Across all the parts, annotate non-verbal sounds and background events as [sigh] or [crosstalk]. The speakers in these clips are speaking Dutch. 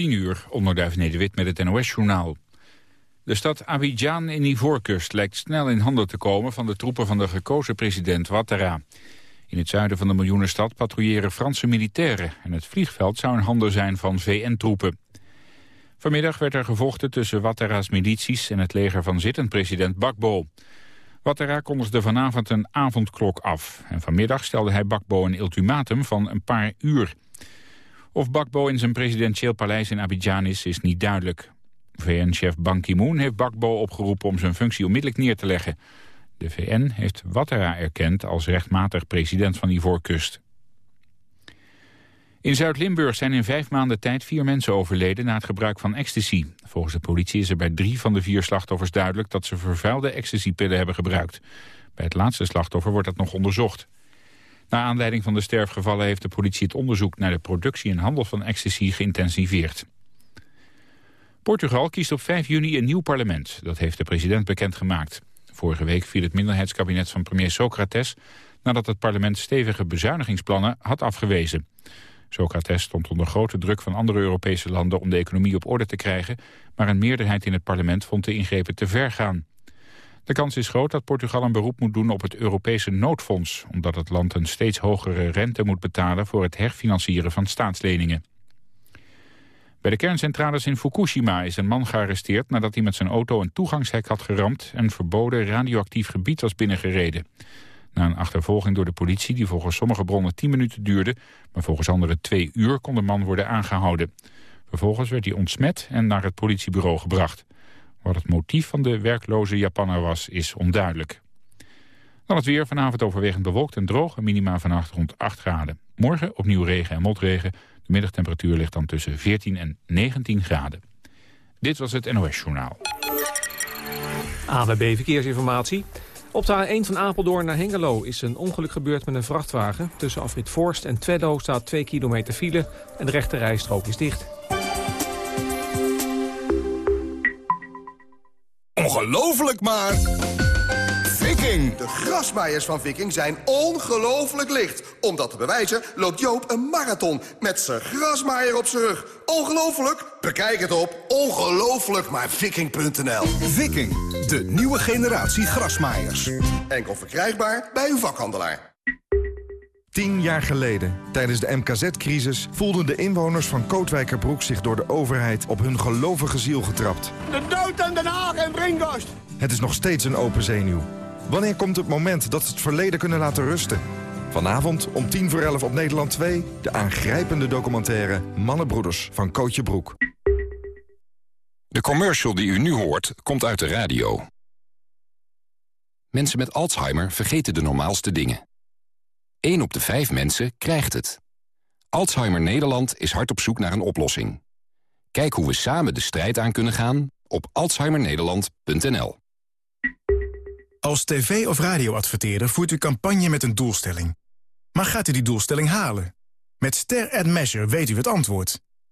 10 uur, onderduif Nederwit met het NOS-journaal. De stad Abidjan in Ivoorkust lijkt snel in handen te komen van de troepen van de gekozen president Ouattara. In het zuiden van de miljoenenstad patrouilleren Franse militairen en het vliegveld zou in handen zijn van VN-troepen. Vanmiddag werd er gevochten tussen Ouattara's milities en het leger van zittend president Bakbo. Ouattara kondigde vanavond een avondklok af en vanmiddag stelde hij Bakbo een ultimatum van een paar uur. Of Bakbo in zijn presidentieel paleis in Abidjan is, is niet duidelijk. VN-chef Ban Ki-moon heeft Bakbo opgeroepen om zijn functie onmiddellijk neer te leggen. De VN heeft Ouattara erkend als rechtmatig president van Ivoorkust. In Zuid-Limburg zijn in vijf maanden tijd vier mensen overleden na het gebruik van ecstasy. Volgens de politie is er bij drie van de vier slachtoffers duidelijk dat ze vervuilde ecstasypillen hebben gebruikt. Bij het laatste slachtoffer wordt dat nog onderzocht. Na aanleiding van de sterfgevallen heeft de politie het onderzoek naar de productie en handel van ecstasy geïntensiveerd. Portugal kiest op 5 juni een nieuw parlement. Dat heeft de president bekendgemaakt. Vorige week viel het minderheidskabinet van premier Socrates... nadat het parlement stevige bezuinigingsplannen had afgewezen. Socrates stond onder grote druk van andere Europese landen... om de economie op orde te krijgen... maar een meerderheid in het parlement vond de ingrepen te ver gaan. De kans is groot dat Portugal een beroep moet doen op het Europese noodfonds... omdat het land een steeds hogere rente moet betalen... voor het herfinancieren van staatsleningen. Bij de kerncentrales in Fukushima is een man gearresteerd... nadat hij met zijn auto een toegangshek had geramd... en verboden radioactief gebied was binnengereden. Na een achtervolging door de politie, die volgens sommige bronnen 10 minuten duurde... maar volgens anderen twee uur, kon de man worden aangehouden. Vervolgens werd hij ontsmet en naar het politiebureau gebracht. Wat het motief van de werkloze Japanner was, is onduidelijk. Dan het weer, vanavond overwegend bewolkt en droog... en minima vannacht rond 8 graden. Morgen opnieuw regen en motregen. De middagtemperatuur ligt dan tussen 14 en 19 graden. Dit was het NOS Journaal. ABB Verkeersinformatie. Op de A1 van Apeldoorn naar Hengelo is een ongeluk gebeurd met een vrachtwagen. Tussen Afrit Forst en Tweddo staat 2 kilometer file en de rechte rijstrook is dicht. Ongelooflijk maar... Viking! De grasmaaiers van Viking zijn ongelooflijk licht. Om dat te bewijzen loopt Joop een marathon met zijn grasmaaier op zijn rug. Ongelooflijk? Bekijk het op ongelooflijkmaarviking.nl Viking, de nieuwe generatie grasmaaiers. Enkel verkrijgbaar bij uw vakhandelaar. Tien jaar geleden, tijdens de MKZ-crisis... voelden de inwoners van Kootwijkerbroek zich door de overheid... op hun gelovige ziel getrapt. De dood aan Den Haag en Brinkhorst! Het is nog steeds een open zenuw. Wanneer komt het moment dat ze het verleden kunnen laten rusten? Vanavond om tien voor elf op Nederland 2... de aangrijpende documentaire Mannenbroeders van Kootje Broek. De commercial die u nu hoort, komt uit de radio. Mensen met Alzheimer vergeten de normaalste dingen. 1 op de 5 mensen krijgt het. Alzheimer Nederland is hard op zoek naar een oplossing. Kijk hoe we samen de strijd aan kunnen gaan op alzheimernederland.nl. Als tv- of radioadverteerder voert u campagne met een doelstelling. Maar gaat u die doelstelling halen? Met Ster Ad Measure weet u het antwoord.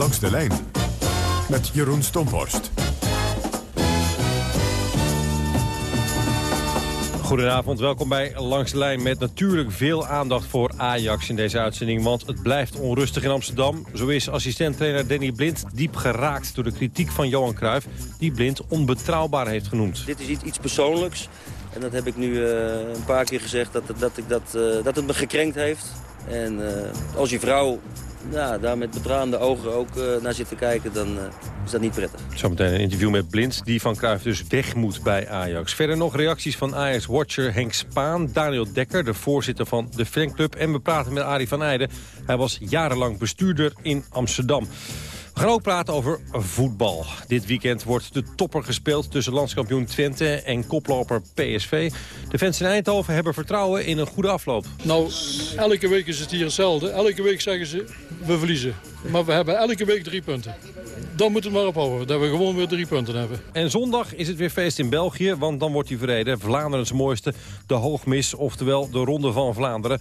Langs de lijn met Jeroen Stomphorst. Goedenavond, welkom bij Langs de Lijn met natuurlijk veel aandacht voor Ajax in deze uitzending. Want het blijft onrustig in Amsterdam. Zo is assistent-trainer Danny Blind diep geraakt door de kritiek van Johan Cruijff... die Blind onbetrouwbaar heeft genoemd. Dit is iets, iets persoonlijks. En dat heb ik nu uh, een paar keer gezegd, dat, dat, ik dat, uh, dat het me gekrenkt heeft. En uh, als je vrouw ja, daar met betraande ogen ook naar zit te kijken, dan is dat niet prettig. Zometeen een interview met Blind, die van Cruijff dus weg moet bij Ajax. Verder nog reacties van Ajax-watcher Henk Spaan, Daniel Dekker, de voorzitter van de fanclub. En we praten met Arie van Eijden. Hij was jarenlang bestuurder in Amsterdam. We gaan ook praten over voetbal. Dit weekend wordt de topper gespeeld tussen landskampioen Twente en koploper PSV. De fans in Eindhoven hebben vertrouwen in een goede afloop. Nou, elke week is het hier hetzelfde. Elke week zeggen ze, we verliezen. Maar we hebben elke week drie punten. Dan moeten we maar ophouden, dat we gewoon weer drie punten hebben. En zondag is het weer feest in België, want dan wordt hij verreden. Vlaanderens mooiste, de Hoogmis, oftewel de Ronde van Vlaanderen.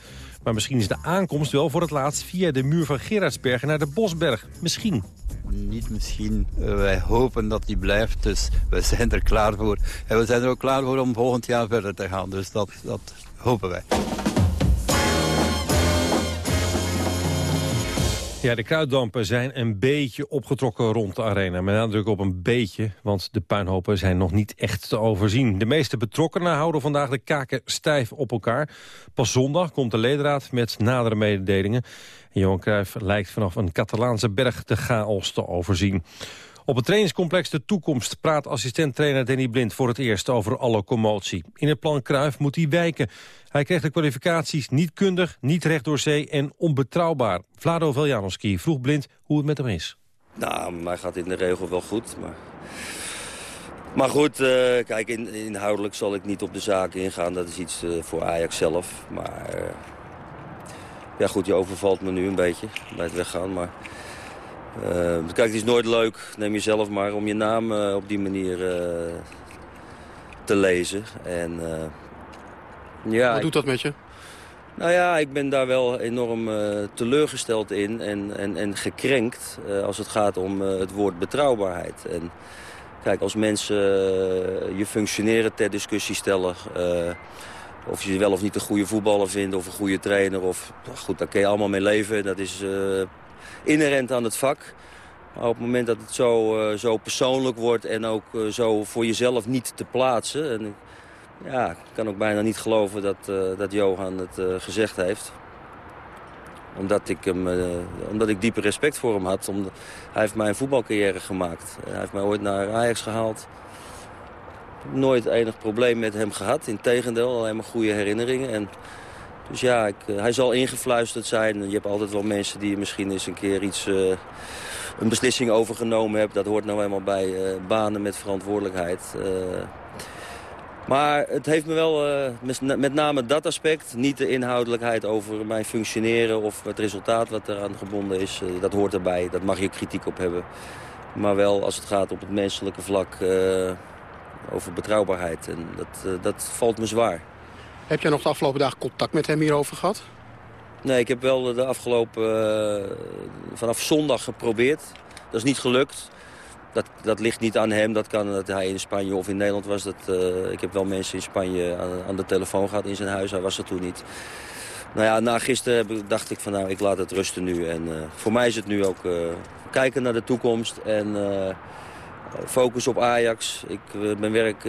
Maar misschien is de aankomst wel voor het laatst via de muur van Gerardsbergen naar de Bosberg. Misschien. Niet misschien. Uh, wij hopen dat die blijft, dus we zijn er klaar voor. En we zijn er ook klaar voor om volgend jaar verder te gaan. Dus dat, dat hopen wij. Ja, de kruiddampen zijn een beetje opgetrokken rond de arena. Met nadruk op een beetje, want de puinhopen zijn nog niet echt te overzien. De meeste betrokkenen houden vandaag de kaken stijf op elkaar. Pas zondag komt de ledenraad met nadere mededelingen. En Johan Cruijff lijkt vanaf een Catalaanse berg de chaos te overzien. Op het trainingscomplex De Toekomst praat assistent-trainer Danny Blind voor het eerst over alle commotie. In het plan Cruijff moet hij wijken. Hij kreeg de kwalificaties niet kundig, niet recht door zee en onbetrouwbaar. Vlado Veljanowski vroeg Blind hoe het met hem is. Nou, mij gaat in de regel wel goed, maar... Maar goed, uh, kijk, in, inhoudelijk zal ik niet op de zaken ingaan. Dat is iets uh, voor Ajax zelf. Maar uh, ja goed, je overvalt me nu een beetje bij het weggaan. Maar kijk, het is nooit leuk, neem jezelf maar, om je naam op die manier te lezen. En ja, Wat doet dat met je? Nou ja, ik ben daar wel enorm uh, teleurgesteld in en, en, en gekrenkt uh, als het gaat om uh, het woord betrouwbaarheid. En kijk, als mensen je functioneren ter discussie stellen... of je wel of niet een goede voetballer vindt of een goede trainer... of nou goed, daar kun je allemaal mee leven. Dat is inherent aan het vak. Maar op het moment dat het zo, zo persoonlijk wordt en ook zo voor jezelf niet te plaatsen... En, ja, ik kan ook bijna niet geloven dat, uh, dat Johan het gezegd heeft. Omdat ik, hem, omdat ik diepe respect voor hem had. Omdat hij heeft mij een voetbalcarrière gemaakt. Hij heeft mij ooit naar Ajax gehaald. Nooit enig probleem met hem gehad. Integendeel, alleen maar goede herinneringen. En, dus ja, ik, hij zal ingefluisterd zijn. Je hebt altijd wel mensen die misschien eens een keer iets, een beslissing overgenomen hebben. Dat hoort nou eenmaal bij banen met verantwoordelijkheid. Maar het heeft me wel, met name dat aspect, niet de inhoudelijkheid over mijn functioneren of het resultaat wat eraan gebonden is. Dat hoort erbij, dat mag je kritiek op hebben. Maar wel als het gaat op het menselijke vlak over betrouwbaarheid. En dat, dat valt me zwaar. Heb jij nog de afgelopen dagen contact met hem hierover gehad? Nee, ik heb wel de afgelopen, vanaf zondag geprobeerd. Dat is niet gelukt dat, dat ligt niet aan hem. Dat kan dat hij in Spanje of in Nederland was. Dat, uh, ik heb wel mensen in Spanje aan, aan, de telefoon gehad in zijn huis. Hij was er toen niet. Nou ja, na gisteren dacht ik van nou, ik laat het rusten nu. En uh, voor mij is het nu ook kijken naar de toekomst. En focus op Ajax. Ik ben werk,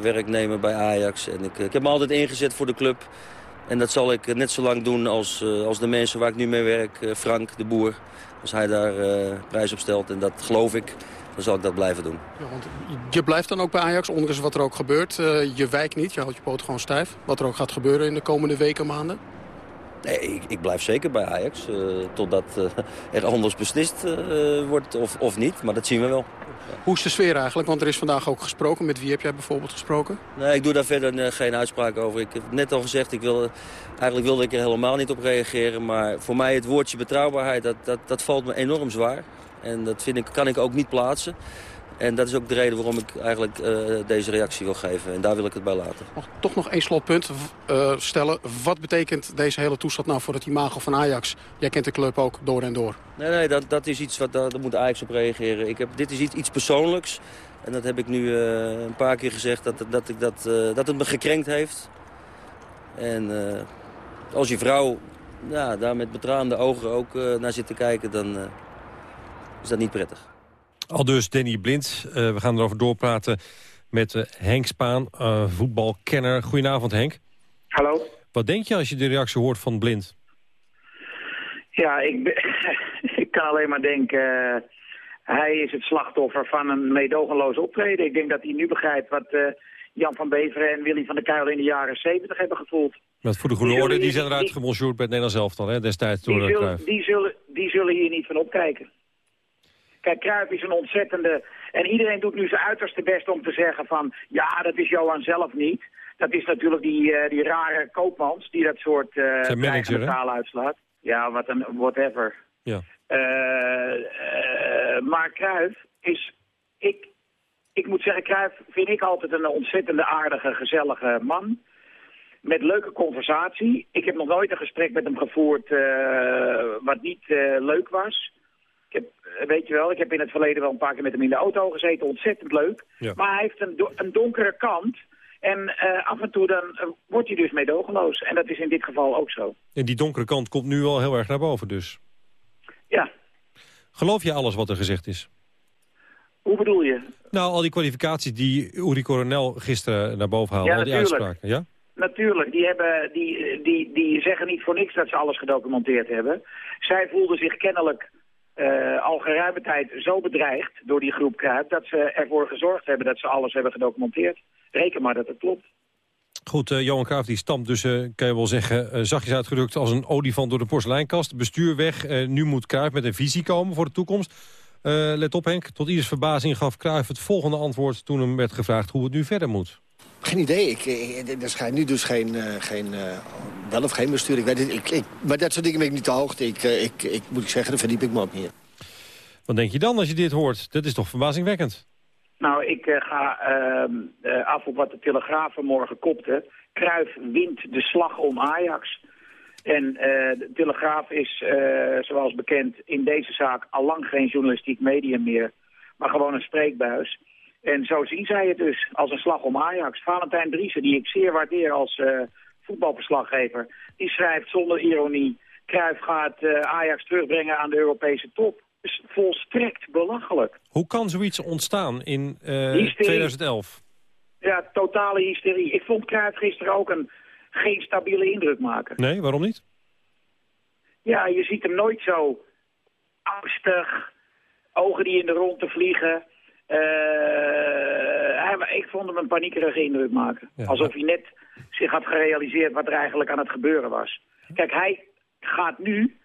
werknemer bij Ajax. En ik, ik heb me altijd ingezet voor de club. En dat zal ik net zo lang doen als, als de mensen waar ik nu mee werk. Frank, de boer. Als hij daar prijs op stelt. En dat geloof ik dan zal ik dat blijven doen. Ja, want je blijft dan ook bij Ajax, ondanks wat er ook gebeurt. Je wijkt niet, je houdt je poot gewoon stijf. Wat er ook gaat gebeuren in de komende weken, maanden? Nee, ik, ik blijf zeker bij Ajax. Uh, totdat uh, er anders beslist wordt of, of niet. Maar dat zien we wel. Hoe is de sfeer eigenlijk? Want er is vandaag ook gesproken. Met wie heb jij bijvoorbeeld gesproken? Nee, ik doe daar verder geen uitspraak over. Ik heb net al gezegd, ik wil, eigenlijk wilde ik er helemaal niet op reageren. Maar voor mij het woordje betrouwbaarheid, dat, dat, dat valt me enorm zwaar. En dat vind ik, kan ik ook niet plaatsen. En dat is ook de reden waarom ik eigenlijk uh, deze reactie wil geven. En daar wil ik het bij laten. Mag toch nog één slotpunt uh, stellen. Wat betekent deze hele toestand nou voor het imago van Ajax? Jij kent de club ook door en door. Nee, nee dat, dat is iets wat daar moet Ajax op reageren. Ik heb, dit is iets, iets persoonlijks. En dat heb ik nu uh, een paar keer gezegd dat, dat, ik dat, dat het me gekrenkt heeft. En als je vrouw ja, daar met betraande ogen ook naar zit te kijken... dan is dat niet prettig. Al dus Danny Blind. Uh, we gaan erover doorpraten met uh, Henk Spaan, uh, voetbalkenner. Goedenavond Henk. Hallo. Wat denk je als je de reactie hoort van Blind? Ja, ik, [laughs] ik kan alleen maar denken... hij is het slachtoffer van een meedogenloos optreden. Ik denk dat hij nu begrijpt wat Jan van Beveren en Willy van der Kuil in de jaren 70 hebben gevoeld. Met voor de goede orde, die zijn eruit gebonjourd bij het Nederlands elftal, hè, destijds door die zullen, die, zullen, die zullen hier niet van opkijken. Kijk, is een ontzettende... En iedereen doet nu zijn uiterste best om te zeggen van... ja, dat is Johan zelf niet. Dat is natuurlijk die, uh, die rare koopmans die dat soort uh, taal uitslaat. Ja, wat een whatever. Ja. Uh, maar Cruijff is... Ik, ik moet zeggen, Cruijff vind ik altijd een ontzettende aardige, gezellige man. Met leuke conversatie. Ik heb nog nooit een gesprek met hem gevoerd wat niet leuk was. Heb, weet je wel, ik heb in het verleden wel een paar keer met hem in de auto gezeten. Ontzettend leuk. Maar hij heeft een, een donkere kant... En uh, af en toe dan uh, wordt hij dus meedogenloos. En dat is in dit geval ook zo. En die donkere kant komt nu al heel erg naar boven dus? Ja. Geloof je alles wat er gezegd is? Hoe bedoel je? Nou, al die kwalificaties die Uri Coronel gisteren naar boven haalde, ja, al die natuurlijk. uitspraken, ja? Natuurlijk, die, hebben, die, die, die zeggen niet voor niks dat ze alles gedocumenteerd hebben. Zij voelden zich kennelijk uh, al geruime tijd zo bedreigd door die groep Kruip... dat ze ervoor gezorgd hebben dat ze alles hebben gedocumenteerd. Reken maar dat het klopt. Goed, uh, Johan Cruijff die stamt dus, uh, kan je wel zeggen, zachtjes uitgedrukt als een olifant door de porseleinkast. Bestuur weg, nu moet Cruijff met een visie komen voor de toekomst. let op Henk, tot ieders verbazing gaf Cruijff het volgende antwoord toen hem werd gevraagd hoe het nu verder moet. Geen idee. Ik, er schijnt nu dus geen, geen wel of geen bestuur. Ik weet het, ik, ik, maar dat soort dingen ben ik niet te hoogte. Ik, ik, ik, moet ik zeggen, daar verdiep ik me ook meer. Wat denk je dan als je dit hoort? Dat is toch verbazingwekkend? Nou, ik uh, ga uh, af op wat de Telegraaf vanmorgen kopte. Kruif wint de slag om Ajax. En uh, de Telegraaf is, zoals bekend, in deze zaak al lang geen journalistiek medium meer. Maar gewoon een spreekbuis. En zo zien zij het dus, als een slag om Ajax. Valentijn Driessen, die ik zeer waardeer als voetbalverslaggever, die schrijft zonder ironie... Cruijff gaat Ajax terugbrengen aan de Europese top is volstrekt belachelijk. Hoe kan zoiets ontstaan in uh, eh, 2011? Ja, totale hysterie. Ik vond Cruijff gisteren ook een geen stabiele indruk maken. Nee, waarom niet? Ja, je ziet hem nooit zo angstig, ogen die in de ronde vliegen. Hij, ik vond hem een paniekerige indruk maken. Alsof hij net zich had gerealiseerd wat er eigenlijk aan het gebeuren was. Kijk, hij gaat nu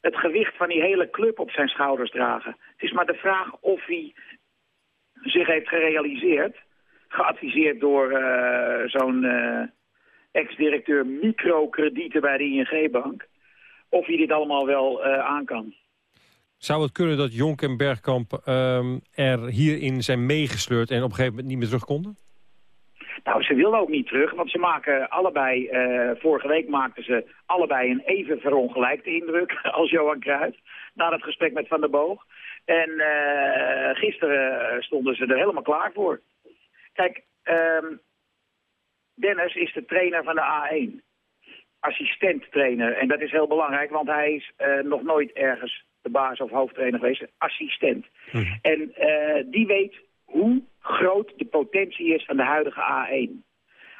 het gewicht van die hele club op zijn schouders dragen. Het is maar de vraag of hij zich heeft gerealiseerd, geadviseerd door uh, zo'n uh, ex-directeur microkredieten bij de ING-bank, of hij dit allemaal wel uh, aan kan. Zou het kunnen dat Jonk en Bergkamp um, er hierin zijn meegesleurd en op een gegeven moment niet meer terug konden? Nou, ze wilden ook niet terug, want ze maken allebei, uh, vorige week maakten ze allebei een even verongelijkte indruk [laughs] als Johan Cruijff, na het gesprek met Van der Boog. En uh, gisteren stonden ze er helemaal klaar voor. Kijk, um, Dennis is de trainer van de A1. Assistent-trainer. En dat is heel belangrijk, want hij is uh, nog nooit ergens de baas of hoofdtrainer geweest. Assistent. -hmm. En die weet hoe groot de potentie is van de huidige A1.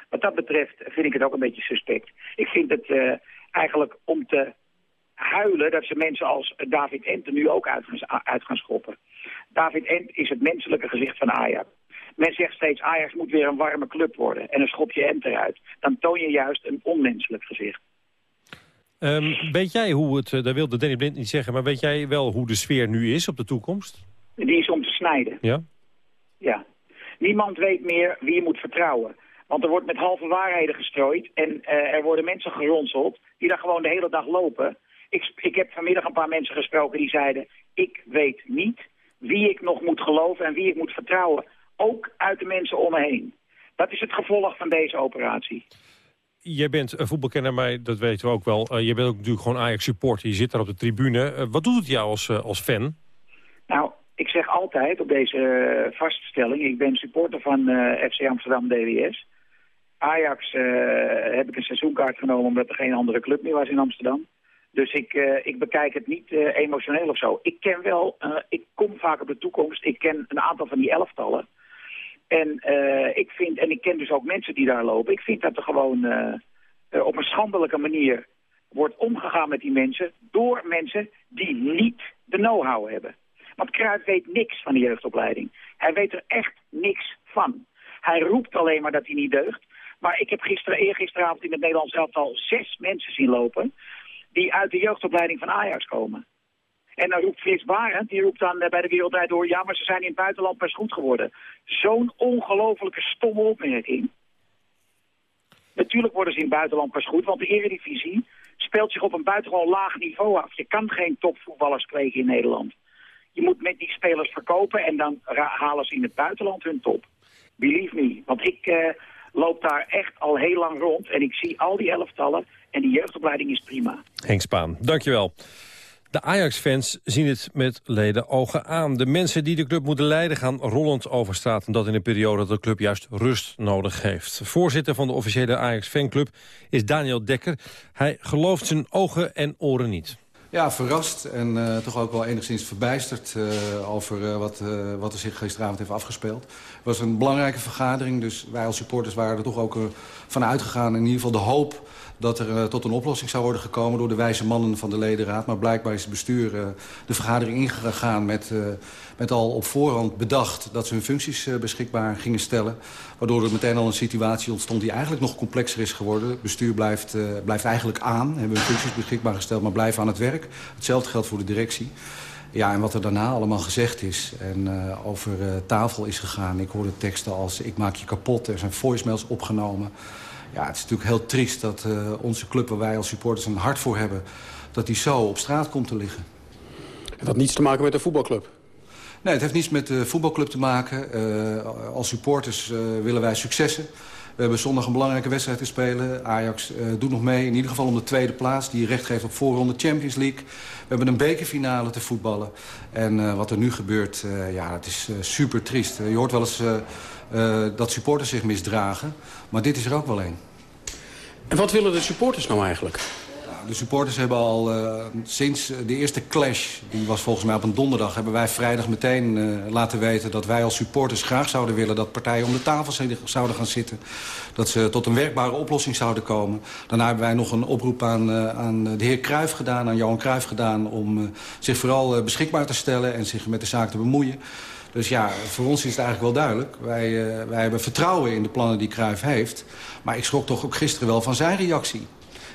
Wat dat betreft vind ik het ook een beetje suspect. Ik vind het uh, eigenlijk om te huilen dat ze mensen als David Ent er nu ook uit gaan, uit gaan schoppen. David Ent is het menselijke gezicht van Ajax. Men zegt steeds Ajax moet weer een warme club worden en dan schop je Ent eruit. Dan toon je juist een onmenselijk gezicht. Um, weet jij hoe het, uh, dat wilde Danny Blind niet zeggen, maar weet jij wel hoe de sfeer nu is op de toekomst? Die is om te snijden. Ja? Ja. Niemand weet meer wie je moet vertrouwen. Want er wordt met halve waarheden gestrooid en uh, er worden mensen geronseld die daar gewoon de hele dag lopen. Ik, ik heb vanmiddag een paar mensen gesproken die zeiden... ik weet niet wie ik nog moet geloven en wie ik moet vertrouwen. Ook uit de mensen om me heen. Dat is het gevolg van deze operatie. Jij bent een voetbalkenner, maar dat weten we ook wel. Uh, je bent ook natuurlijk gewoon Ajax-supporter. Je zit daar op de tribune. Uh, wat doet het jou als, als fan? Nou, ik zeg altijd op deze vaststelling, ik ben supporter van FC Amsterdam DWS. Ajax heb ik een seizoenkaart genomen omdat er geen andere club meer was in Amsterdam. Dus ik, ik bekijk het niet emotioneel of zo. Ik ken wel, ik kom vaak op de toekomst, ik ken een aantal van die elftallen. En ik vind, en ik ken dus ook mensen die daar lopen, ik vind dat er gewoon op een schandelijke manier wordt omgegaan met die mensen door mensen die niet de know-how hebben. Want Kruijf weet niks van de jeugdopleiding. Hij weet er echt niks van. Hij roept alleen maar dat hij niet deugt. Maar ik heb gisteren, eergisteravond in het Nederlands elftal zes mensen zien lopen... die uit de jeugdopleiding van Ajax komen. En dan roept Frits Barend, die roept dan bij de Wereldrijd door... ja, maar ze zijn in het buitenland pas goed geworden. Zo'n ongelofelijke stomme opmerking. Natuurlijk worden ze in het buitenland pas goed, want de Eredivisie speelt zich op een buitengewoon laag niveau af. Je kan geen topvoetballers kweken in Nederland. Je moet met die spelers verkopen en dan halen ze in het buitenland hun top. Believe me, want ik uh, loop daar echt al heel lang rond en ik zie al die elftallen en die jeugdopleiding is prima. Henk Spaan, dankjewel. De Ajax-fans zien het met leden ogen aan. De mensen die de club moeten leiden gaan rollend over straat... en dat in een periode dat de club juist rust nodig heeft. Voorzitter van de officiële Ajax-fanclub is Daniel Dekker. Hij gelooft zijn ogen en oren niet. Ja, verrast en uh, toch ook wel enigszins verbijsterd uh, over uh, wat, wat er zich gisteravond heeft afgespeeld. Het was een belangrijke vergadering, dus wij als supporters waren er toch ook van uitgegaan. In ieder geval de hoop dat er uh, tot een oplossing zou worden gekomen door de wijze mannen van de ledenraad. Maar blijkbaar is het bestuur uh, de vergadering ingegaan met, uh, met al op voorhand bedacht dat ze hun functies beschikbaar gingen stellen. Waardoor er meteen al een situatie ontstond die eigenlijk nog complexer is geworden. Het bestuur blijft, blijft eigenlijk aan, hebben hun functies beschikbaar gesteld, maar blijft aan het werk. Hetzelfde geldt voor de directie. Ja, en wat er daarna allemaal gezegd is en over tafel is gegaan. Ik hoorde teksten als ik maak je kapot, er zijn voicemails opgenomen. Ja, het is natuurlijk heel triest dat uh, onze club waar wij als supporters een hart voor hebben... dat die zo op straat komt te liggen. Het had niets te maken met de voetbalclub? Nee, het heeft niets met de voetbalclub te maken. Uh, als supporters uh, willen wij successen. We hebben zondag een belangrijke wedstrijd te spelen. Ajax uh, doet nog mee, in ieder geval om de tweede plaats... die recht geeft op voorronde Champions League. We hebben een bekerfinale te voetballen. En wat er nu gebeurt, ja, het is super triest. je hoort wel eens dat supporters zich misdragen. Maar dit is er ook wel een. En wat willen de supporters nou eigenlijk? De supporters hebben al uh, sinds de eerste clash, die was volgens mij op een donderdag... hebben wij vrijdag meteen uh, laten weten dat wij als supporters graag zouden willen... dat partijen om de tafel zouden gaan zitten. Dat ze tot een werkbare oplossing zouden komen. Daarna hebben wij nog een oproep aan, uh, aan de heer Cruijff gedaan, aan Johan Cruijff gedaan... om zich vooral beschikbaar te stellen en zich met de zaak te bemoeien. Dus ja, voor ons is het eigenlijk wel duidelijk. Wij, uh, wij hebben vertrouwen in de plannen die Cruijff heeft. Maar ik schrok toch ook gisteren wel van zijn reactie.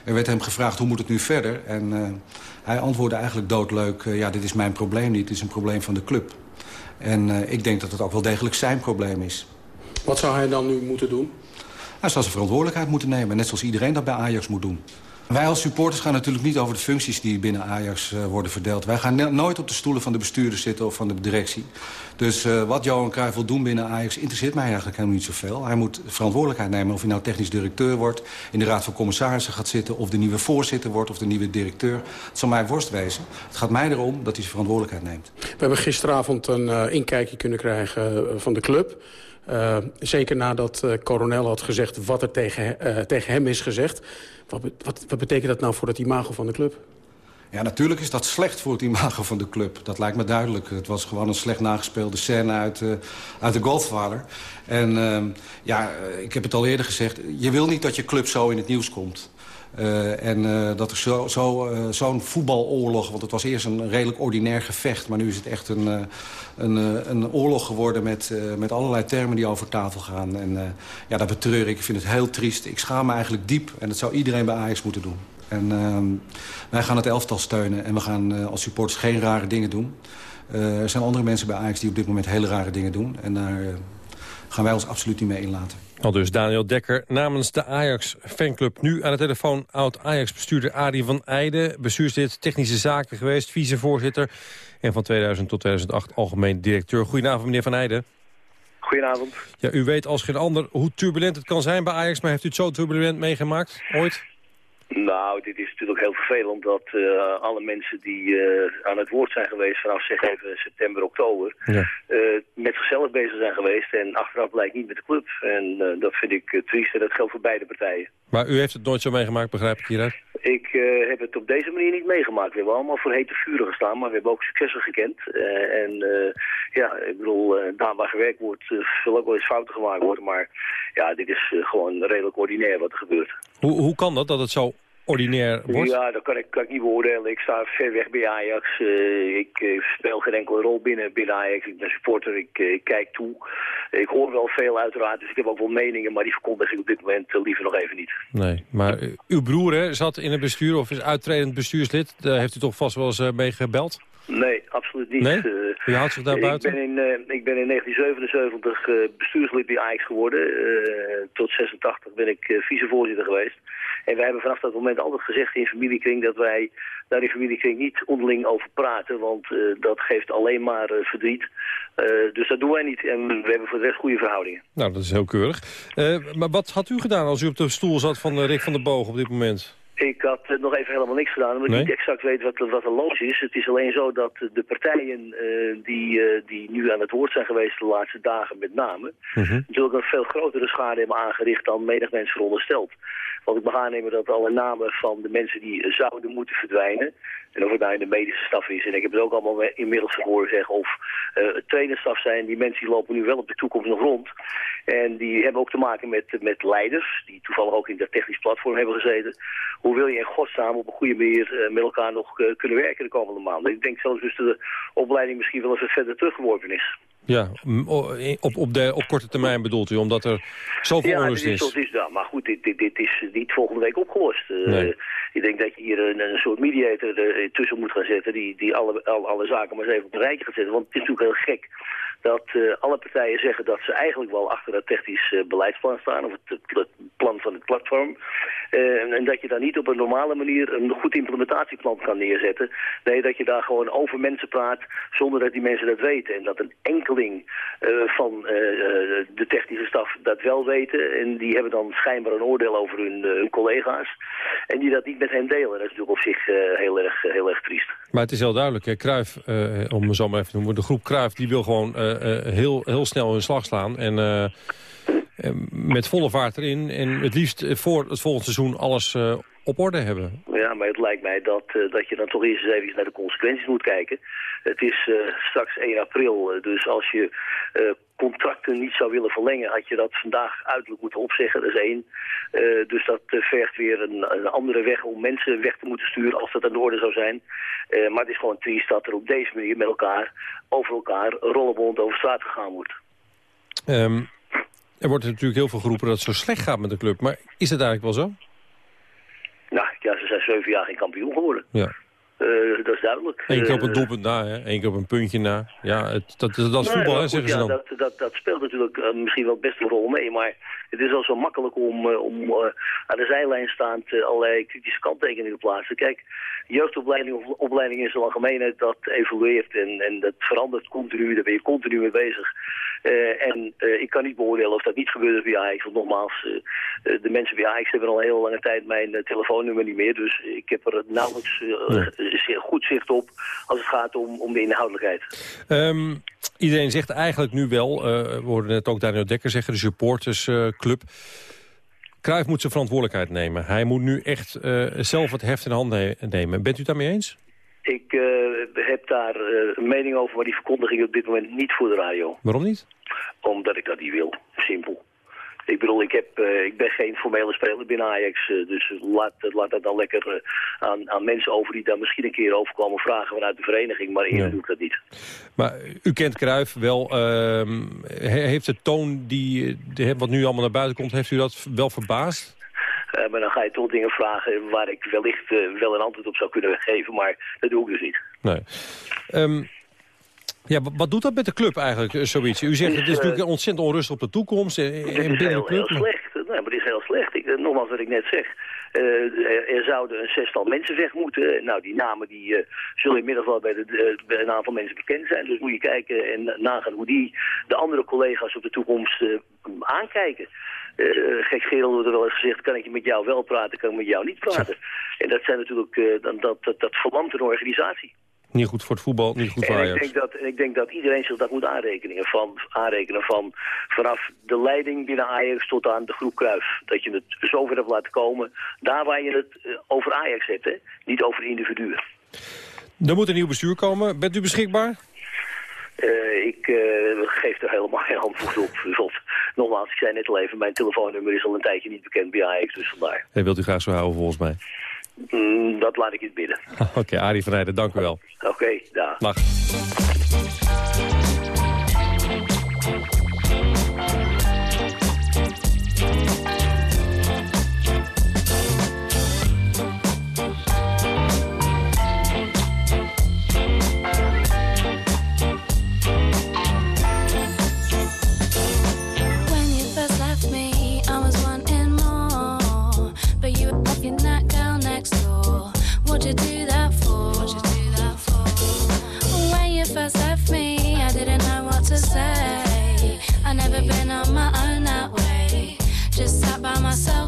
Er werd hem gevraagd hoe moet het nu verder. En uh, hij antwoordde eigenlijk doodleuk... Uh, ja, dit is mijn probleem niet, het is een probleem van de club. En ik denk dat het ook wel degelijk zijn probleem is. Wat zou hij dan nu moeten doen? Hij zou zijn verantwoordelijkheid moeten nemen. Net zoals iedereen dat bij Ajax moet doen. Wij als supporters gaan natuurlijk niet over de functies die binnen Ajax uh, worden verdeeld. Wij gaan nooit op de stoelen van de bestuurders zitten of van de directie. Dus uh, wat Johan Cruijff wil doen binnen Ajax interesseert mij eigenlijk helemaal niet zoveel. Hij moet verantwoordelijkheid nemen of hij nou technisch directeur wordt... in de raad van commissarissen gaat zitten... of de nieuwe voorzitter wordt of de nieuwe directeur. Het zal mij worst wezen. Het gaat mij erom dat hij zijn verantwoordelijkheid neemt. We hebben gisteravond een uh, inkijkje kunnen krijgen van de club... Uh, zeker nadat uh, Coronel had gezegd wat er tegen, uh, tegen hem is gezegd. Wat, wat, wat betekent dat nou voor het imago van de club? Ja, natuurlijk is dat slecht voor het imago van de club. Dat lijkt me duidelijk. Het was gewoon een slecht nagespeelde scène uit, uh, uit The Godfather. En uh, ja, ik heb het al eerder gezegd. Je wil niet dat je club zo in het nieuws komt. Uh, en uh, dat er zo'n zo, voetbaloorlog... want het was eerst een redelijk ordinair gevecht... maar nu is het echt een, een, een oorlog geworden met, met allerlei termen die over tafel gaan. En ja, dat betreur ik. Ik vind het heel triest. Ik schaam me eigenlijk diep. En dat zou iedereen bij Ajax moeten doen. En wij gaan het elftal steunen. En we gaan als supporters geen rare dingen doen. er zijn andere mensen bij Ajax die op dit moment hele rare dingen doen. En daar gaan wij ons absoluut niet mee inlaten. Al dus Daniel Dekker namens de Ajax-fanclub. Nu aan de telefoon oud-Ajax-bestuurder Arie van Eijden. Bestuurslid technische zaken geweest, vicevoorzitter. En van 2000 tot 2008 algemeen directeur. Goedenavond, meneer van Eijden. Goedenavond. Ja, u weet als geen ander hoe turbulent het kan zijn bij Ajax... maar heeft u het zo turbulent meegemaakt, ooit? Nou, dit is natuurlijk heel vervelend dat uh, alle mensen die uh, aan het woord zijn geweest vanaf zeg even september, oktober, ja. uh, met zichzelf bezig zijn geweest en achteraf blijkt niet met de club. En dat vind ik triest en dat geldt voor beide partijen. Maar u heeft het nooit zo meegemaakt, begrijp ik hieruit? Ik heb het op deze manier niet meegemaakt. We hebben allemaal voor hete vuren gestaan, maar we hebben ook successen gekend. en ja, ik bedoel, daar waar gewerkt wordt, zal ook wel eens fouten gemaakt worden. Maar ja, dit is gewoon redelijk ordinair wat er gebeurt. Hoe, hoe kan dat, dat het zo ordinair wordt? Ja, dat kan ik, kan ik niet beoordelen. Ik sta ver weg bij Ajax. Uh, ik uh, speel geen enkele rol binnen, binnen Ajax. Ik ben supporter, ik, uh, ik, kijk toe. Ik hoor wel veel uiteraard, dus ik heb ook wel meningen... maar die verkondig ik op dit moment liever nog even niet. Nee, maar uw broer hè, zat in het bestuur of is uittredend bestuurslid. Daar heeft u toch vast wel eens mee gebeld? Nee, absoluut niet. Nee? Je houdt zich daar buiten? Ik ben in, uh, ik ben in 1977 uh, bestuurslid bij Ajax geworden. tot 86 ben ik vicevoorzitter geweest. En wij hebben vanaf dat moment altijd gezegd in familiekring dat wij daar in familiekring niet onderling over praten. Want dat geeft alleen maar verdriet. dus dat doen wij niet. En we hebben voor de rest goede verhoudingen. Nou, dat is heel keurig. maar wat had u gedaan als u op de stoel zat van Rick van der Boog op dit moment? Ik had uh, nog even helemaal niks gedaan, omdat nee? ik niet exact weet wat, wat er los is. Het is alleen zo dat de partijen uh, die, uh, die nu aan het woord zijn geweest de laatste dagen met name... -hmm. natuurlijk een veel grotere schade hebben aangericht dan menig mensen verondersteld. Want ik mag aannemen dat alle namen van de mensen die zouden moeten verdwijnen... en of het nou in de medische staf is, en ik heb het ook allemaal inmiddels gehoord zeggen... of het trainerstaf zijn, die mensen die lopen nu wel op de toekomst nog rond... En die hebben ook te maken met, met leiders, die toevallig ook in dat technisch platform hebben gezeten. Hoe wil je in godsnaam op een goede manier uh, met elkaar nog uh, kunnen werken de komende maanden? Ik denk zelfs dus dat de opleiding misschien wel eens verder teruggeworpen is. Ja, op, op, de, op korte termijn bedoelt u, omdat er zoveel ja, onrust is. Ja, is dat. Maar goed, dit, dit, dit, is niet volgende week opgelost. Uh. Ik denk dat je hier een, een soort mediator er tussen moet gaan zetten... die, die alle, alle, alle zaken maar eens even op een rijtje gaat zetten. Want het is natuurlijk heel gek dat uh, alle partijen zeggen dat ze eigenlijk wel achter dat technisch uh, beleidsplan staan, of het, het, plan van het platform. Uh, en dat je daar niet op een normale manier een goed implementatieplan kan neerzetten. Nee, dat je daar gewoon over mensen praat zonder dat die mensen dat weten. En dat een enkeling van de technische staf dat wel weten. En die hebben dan schijnbaar een oordeel over hun, hun collega's. En die dat niet met hen delen. Dat is natuurlijk op zich heel, erg, heel erg triest. Maar het is heel duidelijk, hè? Cruijff, om zo maar even te noemen, de groep Kruif die wil gewoon uh, heel, heel snel hun slag slaan. En met volle vaart erin. En het liefst voor het volgende seizoen alles uh, op orde hebben. Ja, maar het lijkt mij dat, dat je dan toch eerst eens even naar de consequenties moet kijken. Het is straks 1 april, dus als je contracten niet zou willen verlengen... had je dat vandaag uiterlijk moeten opzeggen, dat is één. Uh, dus dat uh, vergt weer een, een, andere weg om mensen weg te moeten sturen... als dat aan de orde zou zijn. Uh, maar het is gewoon triest dat er op deze manier met elkaar... over elkaar rollenbond over straat gegaan wordt. Um, er wordt natuurlijk heel veel geroepen dat het zo slecht gaat met de club. Maar is het eigenlijk wel zo? Nou, ja, ze zijn zeven jaar geen kampioen geworden. Ja. Uh, dat is duidelijk. Eén keer op een doelpunt na, hè? Eén keer op een puntje na. Ja, het, dat, dat, is voetbal, hè, zeggen ja, ze dan. Dat, dat, dat speelt natuurlijk uh, misschien wel best een rol mee, maar het is al zo makkelijk om, uh, om aan de zijlijn staand allerlei kritische kanttekeningen te plaatsen. Kijk, jeugdopleiding of opleiding in zijn algemeenheid, dat evolueert en, en dat verandert continu, daar ben je continu mee bezig. en ik kan niet beoordelen of dat niet gebeurt bij Ajax, want nogmaals, de mensen bij Ajax hebben al een heel lange tijd mijn telefoonnummer niet meer, dus ik heb er nauwelijks zeer goed zicht op als het gaat om, om de inhoudelijkheid. Um, iedereen zegt eigenlijk nu wel, uh, we hoorden net ook Daniel Dekker zeggen, de supportersclub... Cruijff moet zijn verantwoordelijkheid nemen. Hij moet nu echt uh, zelf het heft in handen nemen. Bent u het daarmee eens? Ik heb daar een mening over, maar die verkondig ik op dit moment niet voor de radio. Waarom niet? Omdat ik dat niet wil. Simpel. Ik bedoel, ik, heb, uh, ik ben geen formele speler binnen Ajax. Uh, dus laat, laat dat dan lekker uh, aan, aan mensen over die daar misschien een keer over komen vragen vanuit de vereniging. Maar eerder ja. doe ik dat niet. Maar u kent Cruijff wel. Ehm, heeft de toon die, de, wat nu allemaal naar buiten komt, heeft u dat wel verbaasd? Uh, maar dan ga je toch dingen vragen waar ik wellicht uh, wel een antwoord op zou kunnen geven. Maar dat doe ik dus niet. Nee. Um, ja, wat doet dat met de club eigenlijk, zoiets? U zegt, het is natuurlijk ontzettend onrustig op de toekomst en binnen heel, de club. heel slecht. Nee, maar het is heel slecht. Ik, nogmaals wat ik net zeg. Uh, er, er, zouden een zestal mensen weg moeten. Nou, die namen die uh, zullen inmiddels wel bij, de, uh, bij, een aantal mensen bekend zijn. Dus moet je kijken en nagaan hoe die de andere collega's op de toekomst aankijken. gek Gerel wordt er wel eens gezegd, kan ik met jou wel praten, kan ik met jou niet praten. En dat zijn natuurlijk, dat, dat, dat, dat verlamt een organisatie. Niet goed voor het voetbal, niet goed voor Ajax. En ik denk dat, ik denk dat iedereen zich dat moet aanrekenen. Van, aanrekenen van vanaf de leiding binnen Ajax tot aan de groep Kruif. Dat je het zover hebt laten komen. Daar waar je het over Ajax hebt, hè? niet over individuen. Er moet een nieuw bestuur komen. Bent u beschikbaar? Uh, ik uh, geef er helemaal geen antwoord op. Dus nogmaals, ik zei net al even, mijn telefoonnummer is al een tijdje niet bekend bij Ajax, dus vandaar. Hey, wilt u graag zo houden volgens mij? Mm, dat laat ik het bidden. [laughs] Oké, okay, Arie van dank u wel. Oké, okay, dag. Dag. coração.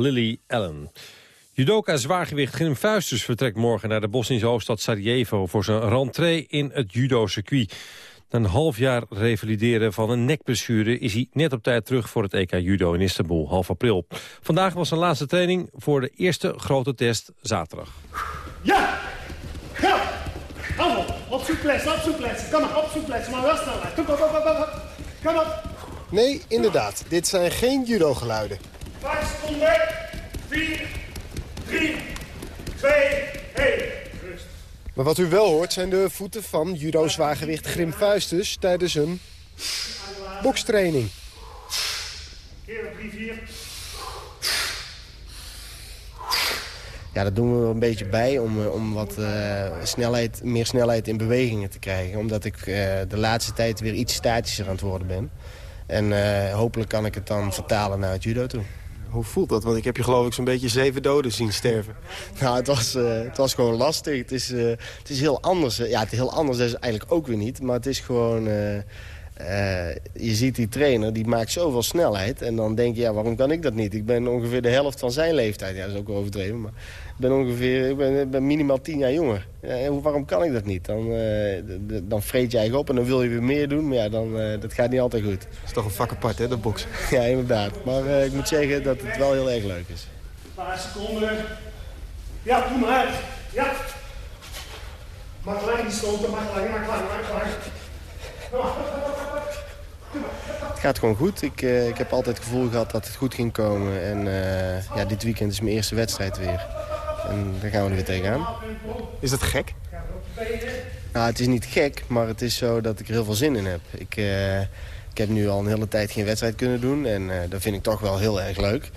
Lily Allen. Judoka zwaargewicht Grim Fuisters vertrekt morgen naar de Bosnische hoofdstad Sarajevo... voor zijn rentree in het judo-circuit. Na een half jaar revalideren van een nekblessure... is hij net op tijd terug voor het EK Judo in Istanbul, half april. Vandaag was zijn laatste training voor de eerste grote test zaterdag. Ja! Ga! Allemaal, op souplesse, op souplesse. Kom maar, op souplesse, maar wel sneller. Kom op, op, op, op. Kom op. Nee, inderdaad. Dit zijn geen judo-geluiden. Vijf seconden. Vier, drie, twee, één. Rust. Maar wat u wel hoort zijn de voeten van judo-zwaargewicht Grim Vuistus tijdens een bokstraining. Keer op drie, vier. Ja, dat doen we er een beetje bij om, eh, om wat eh, snelheid, meer snelheid in bewegingen te krijgen. Omdat ik eh, de laatste tijd weer iets statischer aan het worden ben. En eh, hopelijk kan ik het dan vertalen naar het judo toe. Hoe voelt dat? Want ik heb je geloof ik zo'n beetje zeven doden zien sterven. [laughs] Nou, het was, eh, het was gewoon lastig. Het is, eh, het is heel anders. Ja, het is heel anders is eigenlijk ook weer niet. Maar het is gewoon... eh, eh, je ziet die trainer, die maakt zoveel snelheid. En dan denk je, ja, waarom kan ik dat niet? Ik ben ongeveer de helft van zijn leeftijd. Ja, dat is ook wel overdreven. Maar ik ben ongeveer ik ben, ik ben minimaal tien jaar jonger. Ja, waarom kan ik dat niet? Dan, eh, d- dan vreet je eigen op en dan wil je weer meer doen. Maar ja, dan, eh, dat gaat niet altijd goed. Dat is toch een vak apart, hè, dat boksen? [laughs] ja, inderdaad. Maar eh, ik moet zeggen dat het wel heel erg leuk is. Vijf seconden. Ja, doe maar uit. Ja. Maak klein die stonten, maak klein, maak klein, maak klein. Het gaat gewoon goed. Ik, eh, ik heb altijd het gevoel gehad dat het goed ging komen. En eh, ja, dit weekend is mijn eerste wedstrijd weer. En daar gaan we er weer tegenaan. Is dat gek? Nou, het is niet gek, maar het is zo dat ik er heel veel zin in heb. Ik, eh, ik heb nu al een hele tijd geen wedstrijd kunnen doen. En eh, dat vind ik toch wel heel erg leuk.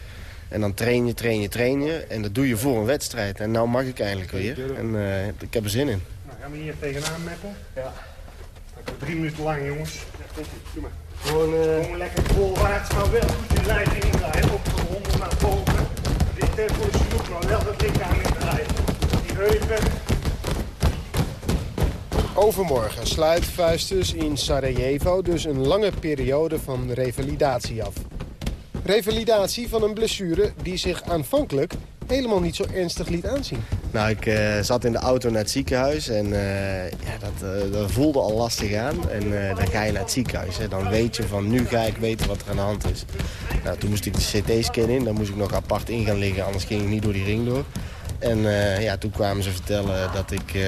En dan train je, train je, train je. En dat doe je voor een wedstrijd. En nou mag ik eindelijk weer. En eh, ik heb er zin in. Nou, gaan we hier tegenaan meppen? Ja. Drie minuten lang, jongens. Ja. Doe maar. Gewoon, uh... Lekker voorwaarts, maar wel goed die lijn indraaien. Op de honden naar boven. Dit tempo is genoeg, maar wel dat lichaam indraaien. Die heupen. Overmorgen sluit Vuistus in Sarajevo dus een lange periode van revalidatie af. Revalidatie van een blessure die zich aanvankelijk helemaal niet zo ernstig liet aanzien. Nou, ik eh, zat in de auto naar het ziekenhuis en eh, ja, dat, eh, dat voelde al lastig aan. En dan ga je naar het ziekenhuis. Hè. Dan weet je van, nu ga ik weten wat er aan de hand is. Nou, toen moest ik de CT-scan in, dan moest ik nog apart in gaan liggen, anders ging ik niet door die ring door. En ja, toen kwamen ze vertellen dat ik,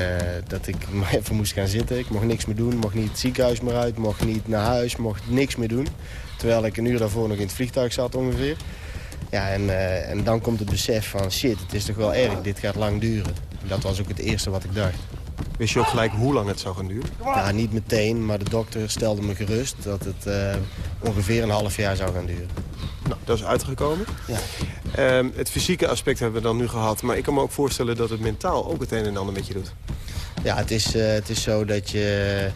dat ik [laughs] maar even moest gaan zitten. Ik mocht niks meer doen, mocht niet het ziekenhuis meer uit, mocht niet naar huis, mocht niks meer doen. Terwijl ik een uur daarvoor nog in het vliegtuig zat ongeveer. Ja, en, eh, en dan komt het besef van shit, het is toch wel erg, dit gaat lang duren. Dat was ook het eerste wat ik dacht. Wist je ook gelijk hoe lang het zou gaan duren? Nou, niet meteen, maar de dokter stelde me gerust dat het eh, ongeveer een half jaar zou gaan duren. Nou, dat is uitgekomen. Ja. Ehm, het fysieke aspect hebben we dan nu gehad. Maar ik kan me ook voorstellen dat het mentaal ook het een en ander met je doet. Ja, het is, eh, het is zo dat je,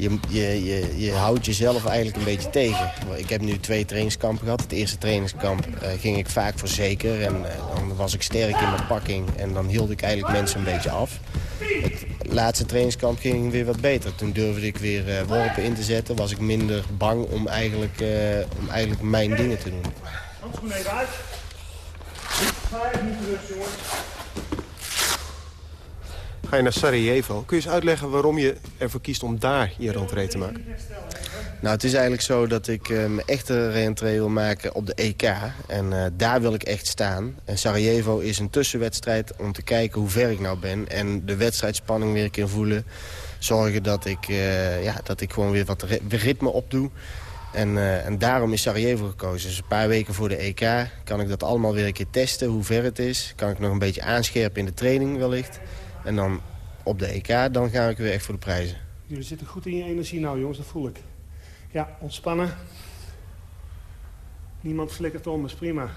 je, je, je, houdt jezelf eigenlijk een beetje tegen. Ik heb nu twee trainingskampen gehad. Het eerste trainingskamp eh, ging ik vaak voor zeker. En eh, dan was ik sterk in mijn pakking. En dan hield ik eigenlijk mensen een beetje af. Het laatste trainingskamp ging weer wat beter. Toen durfde ik weer eh, worpen in te zetten. Was ik minder bang om eigenlijk, om eigenlijk mijn dingen te doen. Even uit. Vijf minuten rust, jongens. Ga je naar Sarajevo. Kun je eens uitleggen waarom je ervoor kiest om daar je rentree te maken? Nou, het is eigenlijk zo dat ik eh, mijn echte rentree wil maken op de EK. En eh, daar wil ik echt staan. En Sarajevo is een tussenwedstrijd om te kijken hoe ver ik nou ben. En de wedstrijdspanning weer een keer voelen. Zorgen dat ik, eh, ja, dat ik gewoon weer wat ri- ritme opdoe. En, en daarom is Sarajevo gekozen. Dus een paar weken voor de EK kan ik dat allemaal weer een keer testen, hoe ver het is. Kan ik nog een beetje aanscherpen in de training wellicht. En dan op de EK, dan ga ik weer echt voor de prijzen. Jullie zitten goed in je energie nou, jongens, dat voel ik. Ja, ontspannen. Niemand flikkert om, is prima.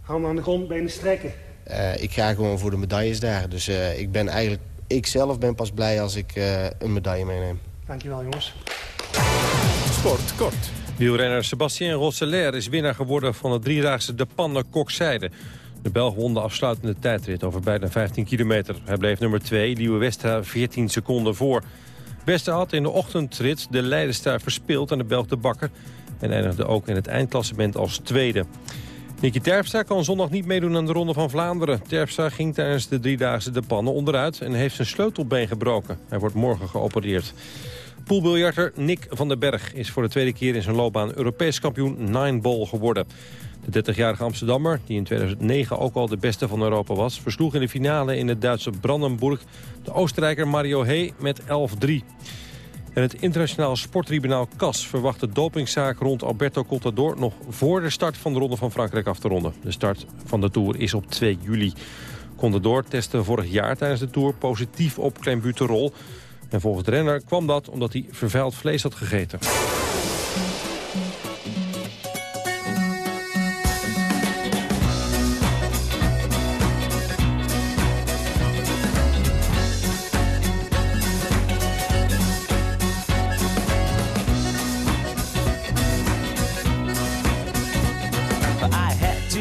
Handen aan de grond, benen strekken. Eh, ik ga gewoon voor de medailles daar. Dus eh, ik ben eigenlijk, ik zelf ben pas blij als ik eh, een medaille meeneem. Dankjewel, jongens. Sport kort. Wielrenner Sebastien Rosseler is winnaar geworden van de driedaagse De Panne Kokzijde. De Belg won de afsluitende tijdrit over bijna 15 kilometer. Hij bleef nummer 2, Liewe Westra 14 seconden voor. Beste had in de ochtendrit de Leidenstaar verspeeld aan de Belg de Bakker... en eindigde ook in het eindklassement als tweede. Nicky Terpstra kan zondag niet meedoen aan de Ronde van Vlaanderen. Terpstra ging tijdens de driedaagse de pannen onderuit en heeft zijn sleutelbeen gebroken. Hij wordt morgen geopereerd. Poolbiljarter Nick van den Berg is voor de tweede keer in zijn loopbaan Europees kampioen nine-ball geworden. De 30-jarige Amsterdammer, die in 2009 ook al de beste van Europa was... versloeg in de finale in het Duitse Brandenburg de Oostenrijker Mario Hey met 11-3. En het internationaal sporttribunaal CAS verwacht de dopingzaak rond Alberto Contador nog voor de start van de Ronde van Frankrijk af te ronden. De start van de Tour is op 2 juli. Contador testte vorig jaar tijdens de Tour positief op clenbuterol. En volgens de renner kwam dat omdat hij vervuild vlees had gegeten.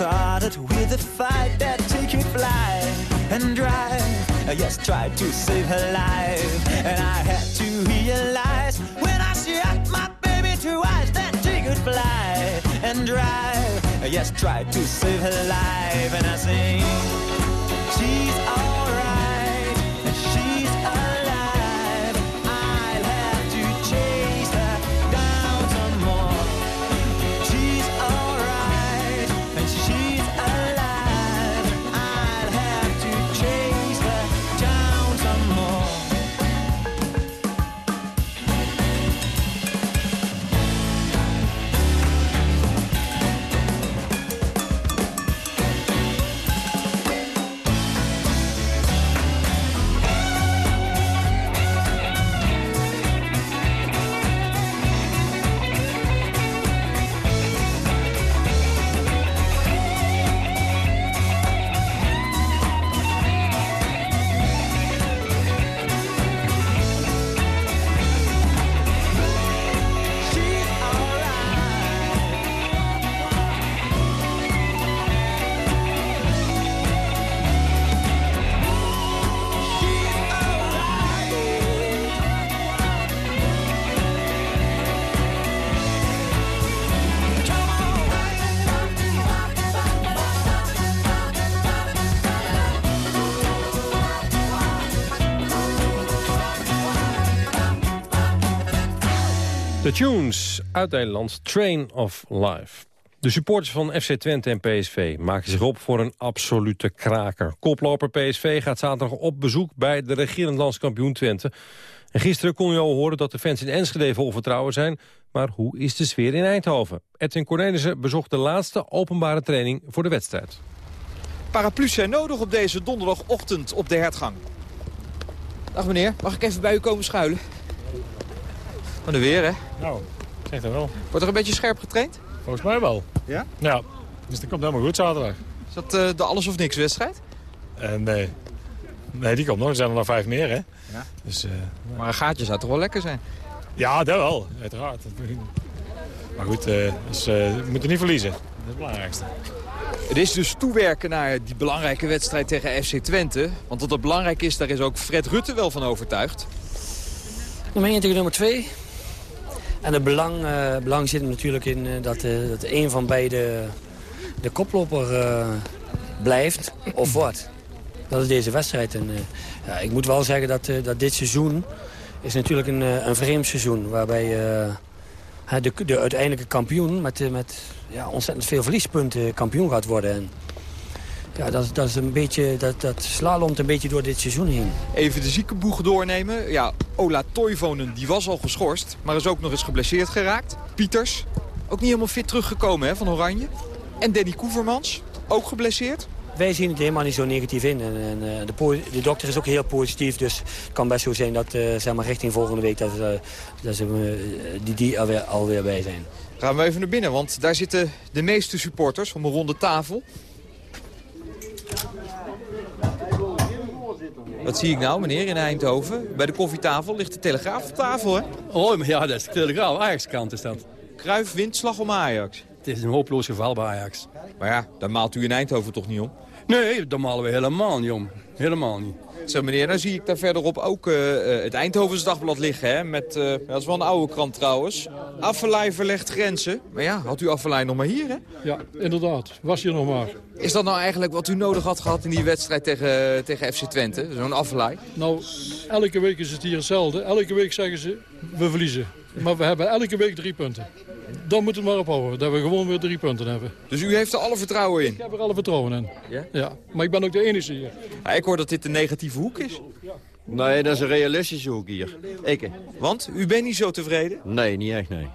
started with a fight that she could fly and drive. Just tried to save her life, and I had to realize when I shot my baby eyes that she could fly and drive. Just tried to save her life, and I sing, she's alright, De tunes uit Nederland, Train of Life. De supporters van FC Twente en PSV maken zich op voor een absolute kraker. Koploper PSV gaat zaterdag op bezoek bij de regerend landskampioen Twente. En gisteren kon je al horen dat de fans in Enschede vol vertrouwen zijn. Maar hoe is de sfeer in Eindhoven? Edwin Cornelissen bezocht de laatste openbare training voor de wedstrijd. Paraplu's zijn nodig op deze donderdagochtend op de hertgang. Dag meneer, mag ik even bij u komen schuilen? Van de weer, hè? Nou, zeg dat wel. Wordt er een beetje scherp getraind? Volgens mij wel. Ja? Ja, dus dat komt helemaal goed zaterdag. Is dat eh, de alles-of-niks wedstrijd? Eh, nee. Nee, die komt nog. Er zijn er nog vijf meer, hè? Ja. Dus, eh, Maar een gaatje zou toch wel lekker zijn? ja, dat wel. Uiteraard. Maar goed, eh, dus, eh, we moeten niet verliezen. Dat is het belangrijkste. Het is dus toewerken naar die belangrijke wedstrijd tegen FC Twente. Want dat het belangrijk is, daar is ook Fred Rutte wel van overtuigd. Nummer 1 tegen nummer 2. En het belang, eh, belang zit hem natuurlijk in eh, dat, eh, dat een van beide de koploper blijft of [clears throat] wordt. Dat is deze wedstrijd. En, ja, ik moet wel zeggen dat, dat dit seizoen is natuurlijk een, een vreemd seizoen. Waarbij de, de uiteindelijke kampioen met, met ja, ontzettend veel verliespunten kampioen gaat worden. En, ja, dat, dat, is een beetje, dat, dat slalomt een beetje door dit seizoen heen. Even de ziekenboeg doornemen. Ja, Ola Toivonen die was al geschorst, maar is ook nog eens geblesseerd geraakt. Pieters, ook niet helemaal fit teruggekomen hè, van Oranje. En Danny Koevermans, ook geblesseerd. Wij zien het helemaal niet zo negatief in. En, en, eh, de, de dokter is ook heel positief. Dus het kan best zo zijn dat eh, zeg maar richting volgende week dat, eh, dat ze, die, die alweer, alweer bij zijn. Gaan we even naar binnen, want daar zitten de meeste supporters om een ronde tafel. Wat zie ik nou, meneer, in Eindhoven? Bij de koffietafel ligt de Telegraaf op tafel, hè? Oh, maar ja, dat is de Telegraaf. Ajax-kant is dat. Kruif wint slag om Ajax. Het is een hopeloos geval bij Ajax. Maar ja, daar maalt u in Eindhoven toch niet om? Nee, daar malen we helemaal niet om. Helemaal niet. Zo meneer, dan zie ik daar verderop ook eh, eh, het Eindhovens Dagblad liggen. Hè? Met, eh, dat is wel een oude krant trouwens. Affelij verlegt grenzen. Maar ja, had u Affelij nog maar hier, hè? Ja, inderdaad. Was hier nog maar. Is dat nou eigenlijk wat u nodig had gehad in die wedstrijd tegen, tegen FC Twente? Zo'n Affelij? Nou, elke week is het hier hetzelfde. Elke week zeggen ze, we verliezen. Maar we hebben elke week drie punten. Dan moeten we maar ophouden, dat we gewoon weer drie punten hebben. Dus u heeft er alle vertrouwen in? Ik heb er alle vertrouwen in. Ja? Ja, maar ik ben ook de enige hier. Ja, ik hoor dat dit een negatieve hoek is. Nee, dat is een realistische hoek hier. Ik. Want? U bent niet zo tevreden? Nee, niet echt, nee.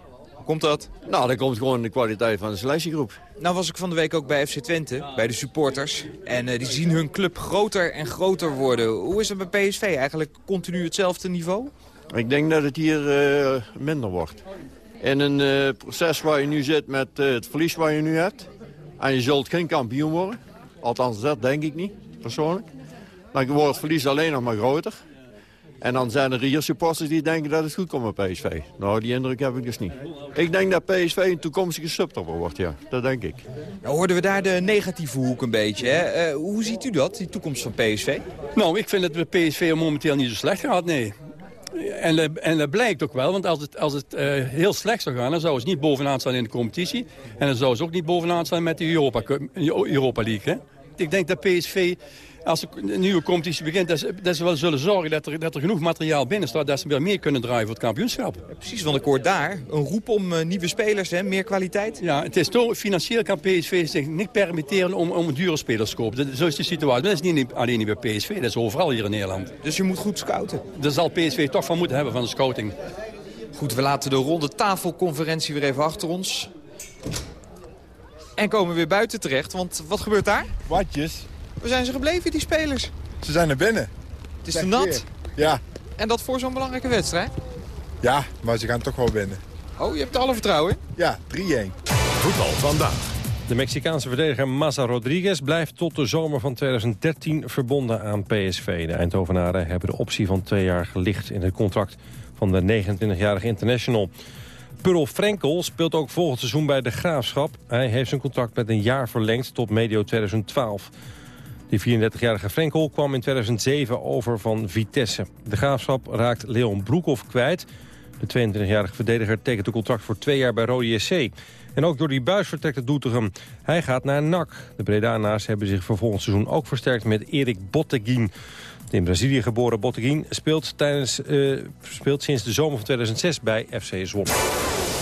Komt dat? Nou, dat komt gewoon de kwaliteit van de selectiegroep. Nou was ik van de week ook bij FC Twente, bij de supporters. En eh, die zien hun club groter en groter worden. Hoe is het bij PSV? Eigenlijk continu hetzelfde niveau? Ik denk dat het hier eh, minder wordt. In een eh, proces waar je nu zit met eh, het verlies waar je nu hebt... en je zult geen kampioen worden. Althans, dat denk ik niet, persoonlijk. Dan wordt het verlies alleen nog maar groter. En dan zijn er hier supporters die denken dat het goed komt met PSV. Nou, die indruk heb ik dus niet. Ik denk dat PSV een toekomstige subtopper wordt, ja. Dat denk ik. Nou hoorden we daar de negatieve hoek een beetje. Hè? Eh, hoe ziet u dat, die toekomst van PSV? Nou, ik vind dat de PSV momenteel niet zo slecht gaat, nee. En, en dat blijkt ook wel, want als het, als het eh, heel slecht zou gaan... dan zou ze niet bovenaan staan in de competitie. En dan zou ze ook niet bovenaan staan met de Europa, Europa League. Hè? Ik denk dat PSV, als de een nieuwe competitie begint... Dat ze, dat ze wel zullen zorgen dat er, dat er genoeg materiaal binnen staat... dat ze weer meer kunnen draaien voor het kampioenschap. Precies, want ik hoor daar een roep om eh, nieuwe spelers, hè? meer kwaliteit. Ja, het is toch, financieel kan PSV zich niet permitteren om, om dure spelers te kopen. Dat, zo is de situatie. Dat is niet alleen niet bij PSV, dat is overal hier in Nederland. Dus je moet goed scouten. Daar zal PSV toch van moeten hebben van de scouting. Goed, we laten de ronde tafelconferentie weer even achter ons. En komen weer buiten terecht, want wat gebeurt daar? Watjes. Waar zijn ze gebleven, die spelers? Ze zijn er binnen. Het is te nat. Ja. En dat voor zo'n belangrijke wedstrijd? Ja, maar ze gaan toch wel winnen. Oh, je hebt er alle vertrouwen? Ja, 3-1. Voetbal vandaag. De Mexicaanse verdediger Massa Rodriguez blijft tot de zomer van 2013 verbonden aan PSV. De Eindhovenaren hebben de optie van twee jaar gelicht in het contract van de 29-jarige international. Purl Frenkel speelt ook volgend seizoen bij de Graafschap. Hij heeft zijn contract met een jaar verlengd tot medio 2012. Die 34-jarige Frenkel kwam in 2007 over van Vitesse. De Graafschap raakt Leon Broekhoff kwijt. De 22-jarige verdediger tekent een contract voor twee jaar bij Rode JC. En ook door die buis vertrekt het Doetinchem. Hij gaat naar NAC. De Bredana's hebben zich voor volgend seizoen ook versterkt met Erik Botteguin. De in Brazilië geboren Botteguin speelt, tijdens, eh, speelt sinds de zomer van 2006 bij FC Zwolle.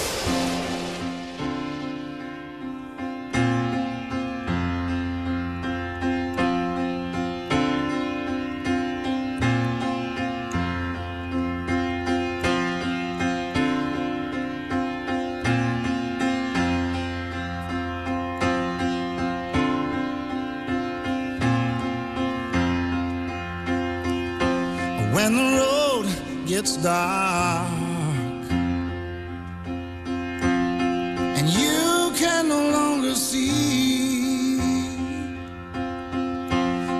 Gets dark. And you can no longer see.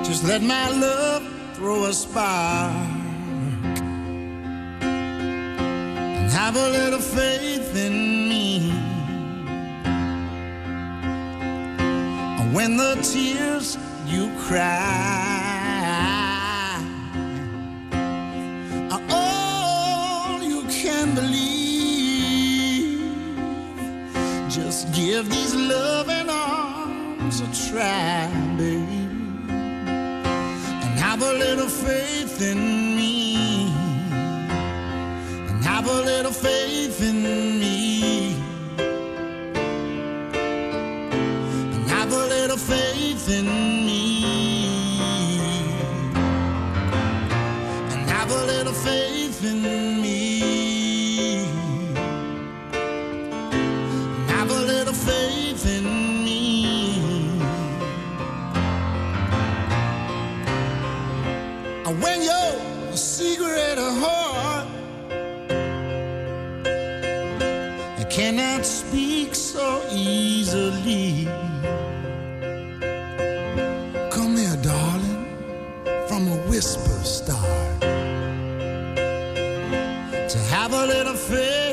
Just let my love throw a spark. And have a little faith from a whisper start to have a little faith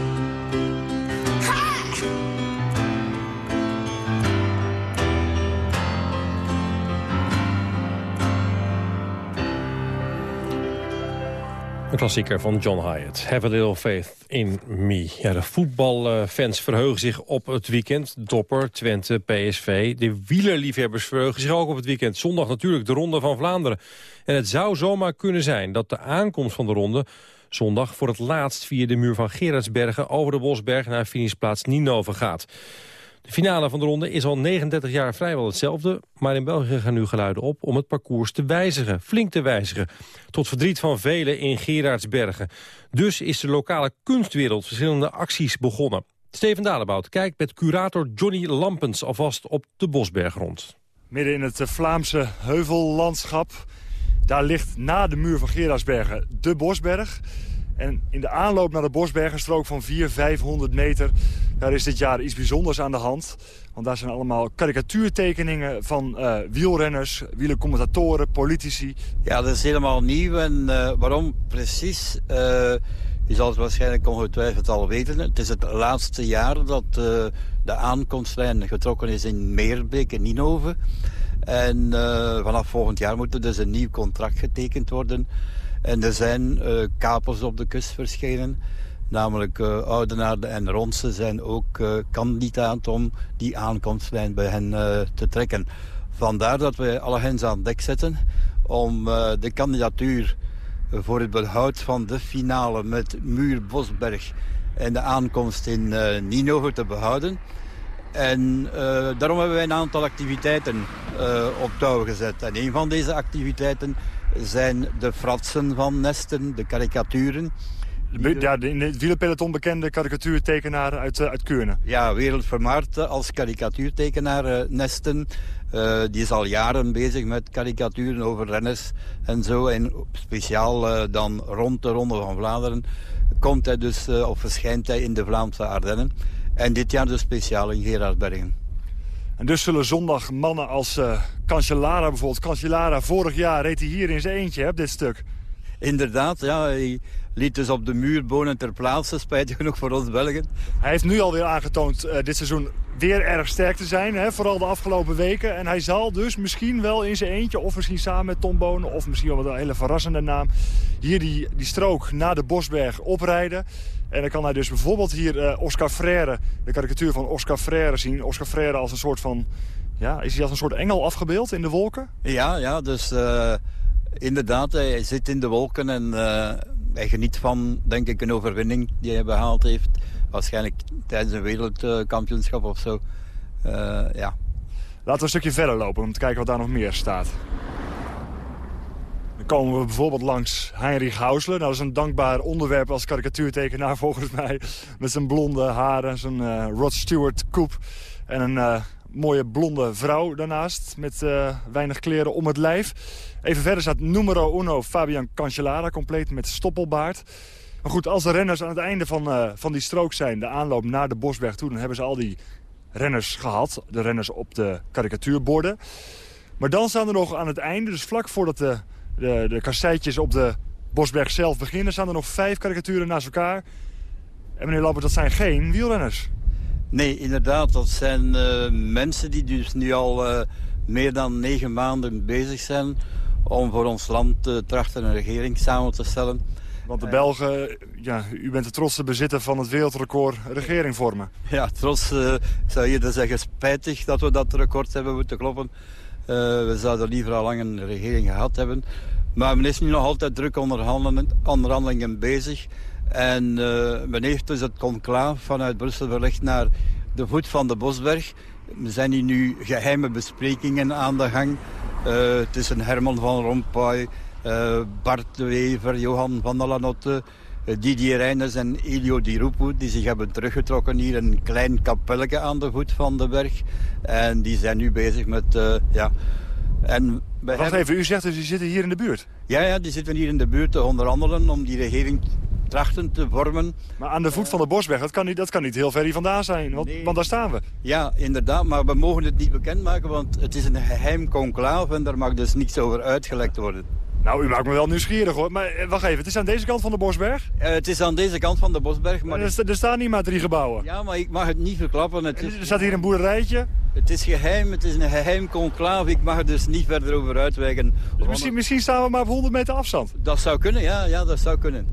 Een klassieker van John Hyatt. Have a little faith in me. Ja, de voetbalfans verheugen zich op het weekend. Dopper, Twente, PSV. De wielerliefhebbers verheugen zich ook op het weekend. Zondag natuurlijk de Ronde van Vlaanderen. En het zou zomaar kunnen zijn dat de aankomst van de ronde... zondag voor het laatst via de muur van Gerardsbergen... over de Bosberg naar finishplaats Ninove gaat. De finale van de ronde is al 39 jaar vrijwel hetzelfde... maar in België gaan nu geluiden op om het parcours te wijzigen. Flink te wijzigen. Tot verdriet van velen in Gerardsbergen. Dus is de lokale kunstwereld verschillende acties begonnen. Steven Dalebout kijkt met curator Johnny Lampens alvast op de Bosberg rond. Midden in het eh, Vlaamse heuvellandschap. Daar ligt na de muur van Gerardsbergen de Bosberg. En in de aanloop naar de Bosberg, een strook van 400, 500 meter... daar is dit jaar iets bijzonders aan de hand. Want daar zijn allemaal karikatuurtekeningen van eh, wielrenners, wielercommentatoren, politici. Ja, dat is helemaal nieuw. En eh, waarom precies? Eh, je zal het waarschijnlijk ongetwijfeld al weten. Het is het laatste jaar dat de aankomstlijn getrokken is in Meerbeek in Ninove. En vanaf volgend jaar moet er dus een nieuw contract getekend worden. En er zijn eh, kapers op de kust verschenen. Namelijk eh Oudenaarde en Ronse zijn ook eh, kandidaat om die aankomstlijn bij hen te trekken. Vandaar dat wij alle hens aan dek zetten om de kandidatuur voor het behoud van de finale met Muur Bosberg en de aankomst in Ninove te behouden. En daarom hebben wij een aantal activiteiten op touw gezet. En een van deze activiteiten zijn de fratsen van Nesten, de karikaturen. Ja, de, in het wielerpeloton bekende karikatuurtekenaar uit, eh, uit Kuurne. Ja, wereldvermaard eh, als karikatuurtekenaar eh, Nesten. Die is al jaren bezig met karikaturen over renners en zo. En speciaal dan rond de Ronde van Vlaanderen komt hij dus, of verschijnt hij in de Vlaamse Ardennen. En dit jaar dus speciaal in Gerardsbergen. En dus zullen zondag mannen als eh Cancellara bijvoorbeeld... Cancellara, vorig jaar reed hij hier in zijn eentje, hè, op dit stuk. Inderdaad, ja, hij liet dus op de muur bonen ter plaatse, spijtig genoeg voor ons Belgen. Hij heeft nu alweer aangetoond eh, dit seizoen weer erg sterk te zijn. Hè? Vooral de afgelopen weken. En hij zal dus misschien wel in zijn eentje... of misschien samen met Tom Bonen... of misschien wel met een hele verrassende naam... hier die, die strook naar de Bosberg oprijden. En dan kan hij dus bijvoorbeeld hier eh, Oscar Freire... de karikatuur van Oscar Freire zien. Oscar Freire als een soort van... Ja, is hij als een soort engel afgebeeld in de wolken? Ja, ja dus eh, inderdaad, hij zit in de wolken en eh, hij geniet van, denk ik, een overwinning die hij behaald heeft. Waarschijnlijk tijdens een wereldkampioenschap of zo. Ja. Laten we een stukje verder lopen om te kijken wat daar nog meer staat. Dan komen we bijvoorbeeld langs Heinrich Hausler. Nou, dat is een dankbaar onderwerp als karikatuurtekenaar [laughs] volgens mij. Met zijn blonde haren, zijn eh, Rod Stewart koep. En een eh, mooie blonde vrouw daarnaast met eh, weinig kleren om het lijf. Even verder staat numero uno Fabian Cancellara, compleet met stoppelbaard. Maar goed, als de renners aan het einde van, van die strook zijn, de aanloop naar de Bosberg toe... dan hebben ze al die renners gehad, de renners op de karikatuurborden. Maar dan staan er nog aan het einde, dus vlak voordat de, de, de kasseitjes op de Bosberg zelf beginnen... staan er nog vijf karikaturen naast elkaar. En meneer Lambert, dat zijn geen wielrenners. Nee, inderdaad, dat zijn eh, mensen die dus nu al eh, meer dan negen maanden bezig zijn... om voor ons land te trachten een regering samen te stellen. Want de Belgen, ja, u bent de trotse bezitter van het wereldrecord regering vormen. Ja, trots uh, zou je dan zeggen spijtig dat we dat record hebben moeten kloppen. Uh, we zouden liever al lang een regering gehad hebben. Maar men is nu nog altijd druk onderhandelingen, bezig. En uh, men heeft dus het conclaaf vanuit Brussel verlegd naar de voet van de Bosberg. Er zijn hier nu geheime besprekingen aan de gang uh, tussen Herman van Rompuy, Bart de Wever, Johan van der Lanotte... Didier Reinders en Elio Di Rupo, die zich hebben teruggetrokken hier een klein kapelletje aan de voet van de berg. En die zijn nu bezig met, uh, ja... En Wacht hebben... even, u zegt dus die zitten hier in de buurt? Ja, ja, die zitten hier in de buurt te onderhandelen om die regering trachten te vormen. Maar aan de voet van de Bosberg, dat kan niet, dat kan niet heel ver hier vandaan zijn, want, nee. want daar staan we. Ja, inderdaad, maar we mogen het niet bekendmaken, want het is een geheim conclave en daar mag dus niets over uitgelekt worden. Nou, u maakt me wel nieuwsgierig hoor. Maar eh, wacht even, het is aan deze kant van de Bosberg? Uh, het is aan deze kant van de Bosberg. Maar er, er staan niet maar drie gebouwen. Ja, maar ik mag het niet verklappen. Het is... Er staat hier een boerderijtje. Het is geheim, het is een geheim conclave. Ik mag er dus niet verder over uitwijken. Dus misschien, misschien staan we maar op 100 meter afstand. Dat zou kunnen, ja, ja dat zou kunnen.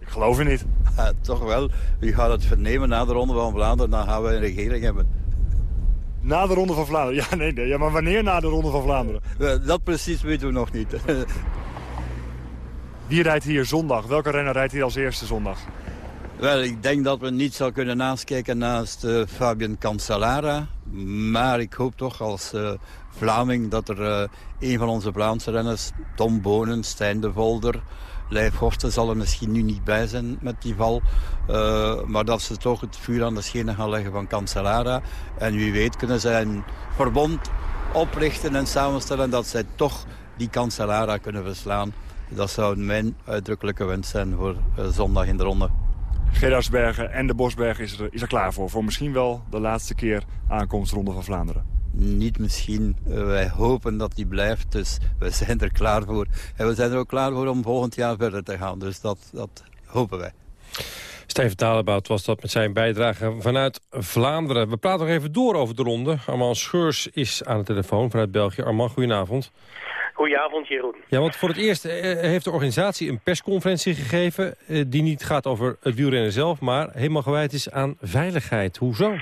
Ik geloof u niet. Ja, toch wel. U gaat het vernemen na de Ronde van Vlaanderen, dan gaan we een regering hebben. Na de Ronde van Vlaanderen? [laughs] Ja, nee, nee. Ja, maar wanneer na de Ronde van Vlaanderen? Dat precies weten we nog niet. [laughs] Wie rijdt hier zondag? Welke renner rijdt hier als eerste zondag? Wel, ik denk dat we niet zal kunnen naast naast uh, Fabian Cancellara. Maar ik hoop toch als uh, Vlaming dat er uh, een van onze Vlaamse renners... Tom Bonen, Stijn de Volder, Leif zal er misschien nu niet bij zijn met die val. Uh, maar dat ze toch het vuur aan de schenen gaan leggen van Cancellara. En wie weet kunnen zij een verbond oprichten en samenstellen... dat zij toch die Cancellara kunnen verslaan. Dat zou mijn uitdrukkelijke wens zijn voor eh, zondag in de ronde. Gerardsbergen en de Bosberg is er, is er klaar voor. Voor misschien wel de laatste keer aankomstronde van Vlaanderen. Niet misschien. Eh, wij hopen dat die blijft, dus we zijn er klaar voor. En we zijn er ook klaar voor om volgend jaar verder te gaan. Dus dat, dat hopen wij. Steven Dalebout was dat met zijn bijdrage vanuit Vlaanderen. We praten nog even door over de ronde. Armand Scheurs is aan de telefoon vanuit België. Armand, goedenavond. Goedenavond, Jeroen. Ja, want voor het eerst eh, heeft de organisatie een persconferentie gegeven... eh, die niet gaat over het wielrennen zelf, maar helemaal gewijd is aan veiligheid. Hoezo?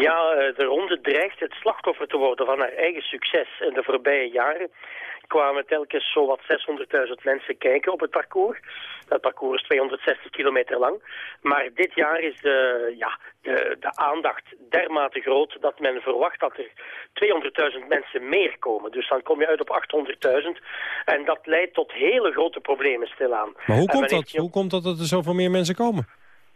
Ja, eh, de ronde dreigt het slachtoffer te worden van haar eigen succes. In de voorbije jaren kwamen telkens zowat 600.000 mensen kijken op het parcours. Dat parcours is 260 kilometer lang. Maar dit jaar is de, ja, de, de aandacht dermate groot dat men verwacht dat er 200.000 mensen meer komen. Dus dan kom je uit op 800.000. En dat leidt tot hele grote problemen stilaan. Maar hoe komt dat? Hoe komt dat dat er zoveel meer mensen komen?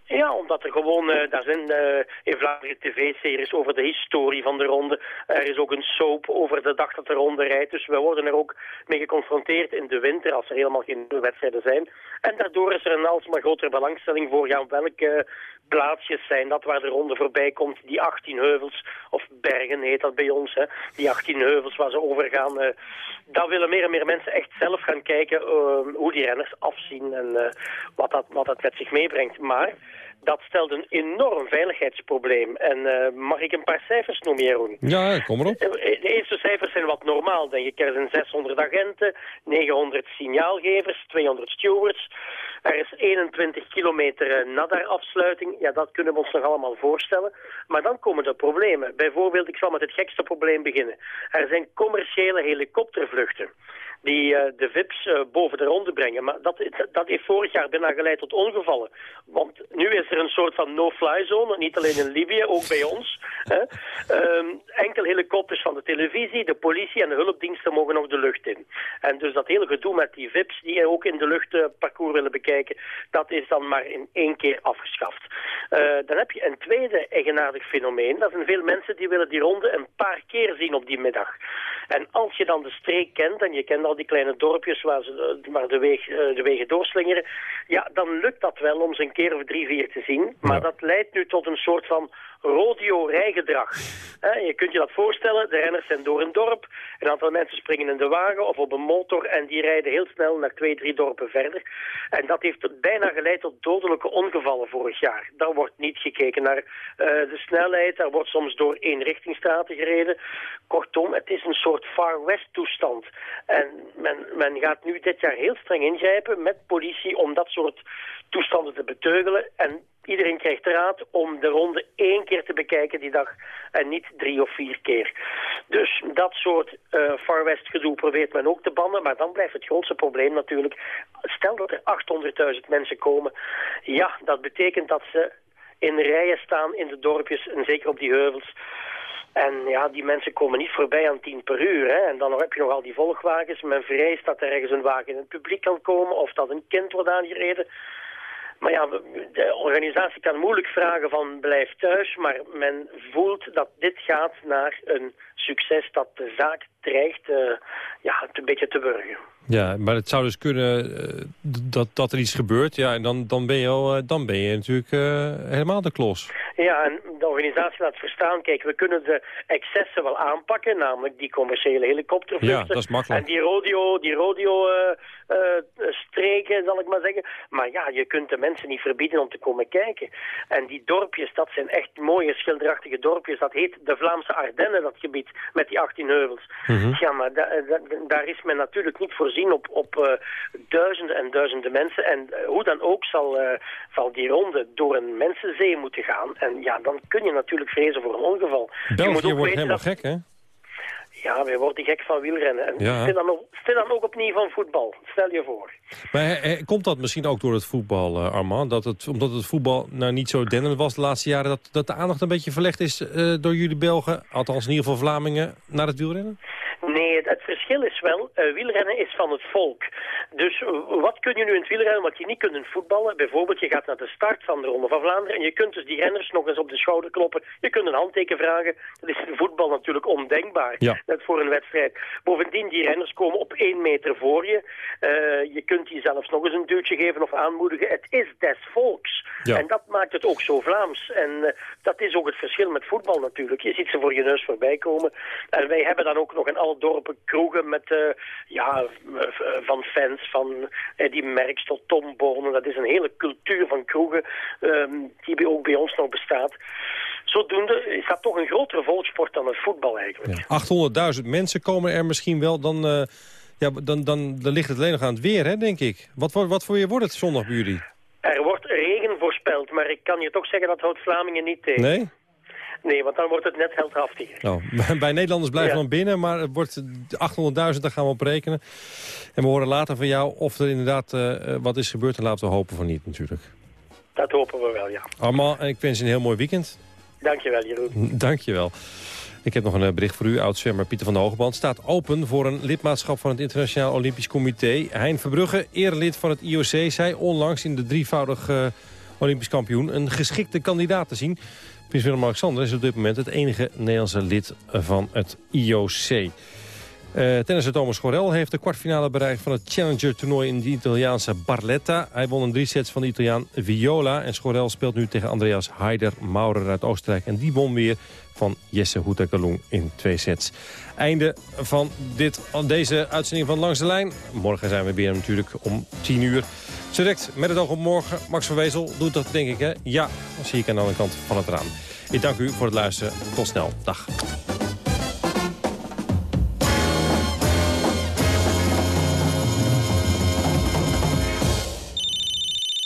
Ja, omdat er gewoon, eh, daar zijn eh, in Vlaanderen tv-series over de historie van de ronde. Er is ook een soap over de dag dat de ronde rijdt. Dus we worden er ook mee geconfronteerd in de winter als er helemaal geen wedstrijden zijn. En daardoor is er een alsmaar grotere belangstelling voor ja, welke plaatsjes zijn dat waar de ronde voorbij komt. Die 18 heuvels, of bergen heet dat bij ons, hè. die 18 heuvels waar ze overgaan. eh daar willen meer en meer mensen echt zelf gaan kijken eh, hoe die renners afzien en wat, dat, wat dat met zich meebrengt. Maar dat stelt een enorm veiligheidsprobleem. En eh, mag ik een paar cijfers noemen, Jeroen? Ja, kom erop. Eh, De eerste cijfers zijn wat normaal, denk ik. Er zijn 600 agenten, 900 signaalgevers, 200 stewards. Er is 21 kilometer eh, nadarafsluiting. Ja, dat kunnen we ons nog allemaal voorstellen. Maar dan komen de problemen. Bijvoorbeeld, ik zal met het gekste probleem beginnen. Er zijn commerciële helikoptervluchten die eh, de VIP's eh, boven de ronde brengen. Maar dat, dat heeft vorig jaar bijna geleid tot ongevallen. Want nu is er een soort van no-fly zone, niet alleen in Libië, ook bij ons. [laughs] Hè. Ehm, enkel helikopters van de televisie, de politie en de hulpdiensten mogen nog de lucht in. En dus dat hele gedoe met die VIP's die ook in de luchtparcours willen bekijken, dat is dan maar in één keer afgeschaft. Dan heb je een tweede eigenaardig fenomeen. Dat zijn veel mensen die willen die ronde een paar keer zien op die middag. En als je dan de streek kent, en je kent al die kleine dorpjes waar, ze, eh, waar de, weg, eh, de wegen doorslingeren, ja, dan lukt dat wel om ze een keer of drie, vier te zien. Maar dat leidt nu tot een soort van rodeo-rijgedrag. Je kunt je dat voorstellen, de renners zijn door een dorp, een aantal mensen springen in de wagen of op een motor en die rijden heel snel naar twee, drie dorpen verder. En dat heeft bijna geleid tot dodelijke ongevallen vorig jaar. Daar wordt niet gekeken naar eh, de snelheid, daar wordt soms door eenrichtingsstraten gereden. Kortom, het is een soort Far West toestand. En men, men gaat nu dit jaar heel streng ingrijpen met politie om dat soort toestanden te beteugelen. En iedereen krijgt raad om de ronde één keer te bekijken die dag en niet drie of vier keer. Dus dat soort eh, Far West gedoe probeert men ook te bannen, maar dan blijft het grootste probleem natuurlijk. Stel dat er 800.000 mensen komen, ja, dat betekent dat ze in rijen staan in de dorpjes en zeker op die heuvels. En ja, die mensen komen niet voorbij aan 10 per uur. Hè. En dan heb je nog al die volgwagens. Men vreest dat er ergens een wagen in het publiek kan komen of dat een kind wordt aangereden. Maar ja, de organisatie kan moeilijk vragen van blijf thuis, maar men voelt dat dit gaat naar een succes dat de zaak dreigt eh, ja, een beetje te burgen. Ja, maar het zou dus kunnen eh, dat, dat er iets gebeurt. Ja, en dan, dan, ben, je al, eh, dan ben je natuurlijk eh, helemaal de klos. Ja, en de organisatie laat verstaan, kijk, we kunnen de excessen wel aanpakken, namelijk die commerciële helikoptervluchten. Ja, dat is makkelijk. En die rodeo, die rodeo eh, eh, streken, zal ik maar zeggen. Maar ja, je kunt de mensen niet verbieden om te komen kijken. En die dorpjes, dat zijn echt mooie schilderachtige dorpjes. Dat heet de Vlaamse Ardennen, dat gebied, met die 18 heuvels. Mhm. Ja, maar da- da- daar is men natuurlijk niet voorzien op, op eh, duizenden en duizenden mensen. En eh, hoe dan ook zal, eh, zal die ronde door een mensenzee moeten gaan. En ja, dan kun je natuurlijk vrezen voor een ongeval. je België moet ook wordt helemaal dat, gek, hè? Ja, wij worden gek van wielrennen. En Ja. stel, dan ook, stel dan ook op niveau van voetbal. Stel je voor. Maar komt dat misschien ook door het voetbal, Armand? Dat het, omdat het voetbal nou niet zo dennend was de laatste jaren... dat, dat de aandacht een beetje verlegd is door jullie Belgen... althans in ieder geval Vlamingen, naar het wielrennen? Nee, het, het verschil verschil is wel, eh, wielrennen is van het volk. Dus eh, wat kun je nu in het wielrennen wat je niet kunt in voetballen? Bijvoorbeeld, je gaat naar de start van de Ronde van Vlaanderen en je kunt dus die renners nog eens op de schouder kloppen. Je kunt een handteken vragen. Dat is in voetbal natuurlijk ondenkbaar, Ja. net voor een wedstrijd. Bovendien, die renners komen op één meter voor je. Eh, je kunt die zelfs nog eens een duwtje geven of aanmoedigen. Het is des volks. Ja. En dat maakt het ook zo Vlaams. En dat is ook het verschil met voetbal natuurlijk. Je ziet ze voor je neus voorbij komen. En wij hebben dan ook nog in alle dorpen kroegen met, eh, ja, eh, van fans, van Eddie Merckx tot Tom Bornen. Dat is een hele cultuur van kroegen ehm, die ook bij ons nog bestaat. Zodoende is dat toch een grotere volkssport dan het voetbal eigenlijk. 800.000 mensen komen er misschien wel, dan, eh, ja, dan, dan, dan ligt het alleen nog aan het weer, hè, denk ik. Wat, voor- wat voor weer wordt het zondag bij jullie? Er wordt regen voorspeld, maar ik kan je toch zeggen dat houdt Vlamingen niet tegen. Nee? Nee, want dan wordt het net heldhaftiger. Nou, [laughs] bij Nederlanders blijven Ja. dan binnen, maar het wordt 800.000, daar gaan we op rekenen. En we horen later van jou of er inderdaad eh, wat is gebeurd. En laten we hopen van niet natuurlijk. Dat hopen we wel, ja. En ik wens je een heel mooi weekend. Dankjewel, Jeroen. Dank je wel. Ik heb nog een eh, bericht voor u. Oud-zwemmer Pieter van der Hogeband staat open voor een lidmaatschap van het Internationaal Olympisch Comité. Hein Verbrugge, erelid van het IOC, zei onlangs in de drievoudig eh, Olympisch kampioen een geschikte kandidaat te zien. Prins Willem-Alexander is op dit moment het enige Nederlandse lid van het IOC. Eh tennisser Thomas Gorel heeft de kwartfinale bereikt van het Challenger-toernooi in de Italiaanse Barletta. Hij won in drie sets van de Italiaan Viola. En Schorel speelt nu tegen Andreas Heider Maurer uit Oostenrijk. En die won weer van Jesse Houtakaloen in twee sets. Einde van dit, deze uitzending van Langs de Lijn. Morgen zijn we weer natuurlijk om 10 uur. Direct met het oog op morgen. Max van Wezel doet dat denk ik hè? Ja, dan zie ik aan de andere kant van het raam. Ik dank u voor het luisteren. Tot snel. Dag.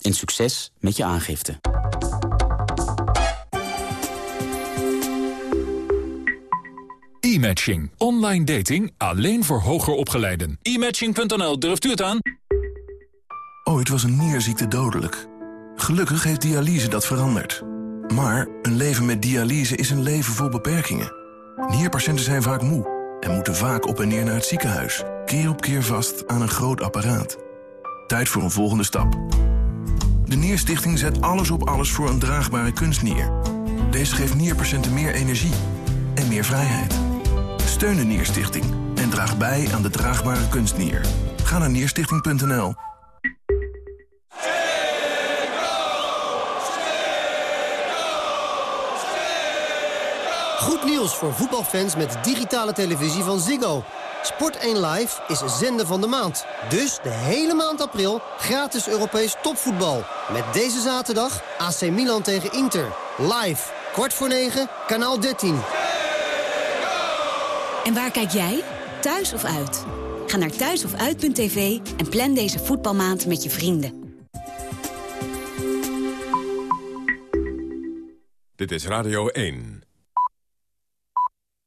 En succes met je aangifte. E-matching. Online dating alleen voor hoger opgeleiden. E-matching.nl, durft u het aan? Ooit was een nierziekte dodelijk. Gelukkig heeft dialyse dat veranderd. Maar een leven met dialyse is een leven vol beperkingen. Nierpatiënten zijn vaak moe en moeten vaak op en neer naar het ziekenhuis. Keer op keer vast aan een groot apparaat. Tijd voor een volgende stap. De Nierstichting zet alles op alles voor een draagbare kunstnier. Deze geeft nierpatiënten meer energie en meer vrijheid. Steun de Nierstichting en draag bij aan de draagbare kunstnier. Ga naar nierstichting.nl. Goed nieuws voor voetbalfans met digitale televisie van Ziggo. Sport 1 Live is zender van de maand. Dus de hele maand april gratis Europees topvoetbal. Met deze zaterdag AC Milan tegen Inter. Live, kwart voor negen, kanaal 13. En waar kijk jij? Thuis of uit? Ga naar thuisofuit.tv en plan deze voetbalmaand met je vrienden. Dit is Radio 1.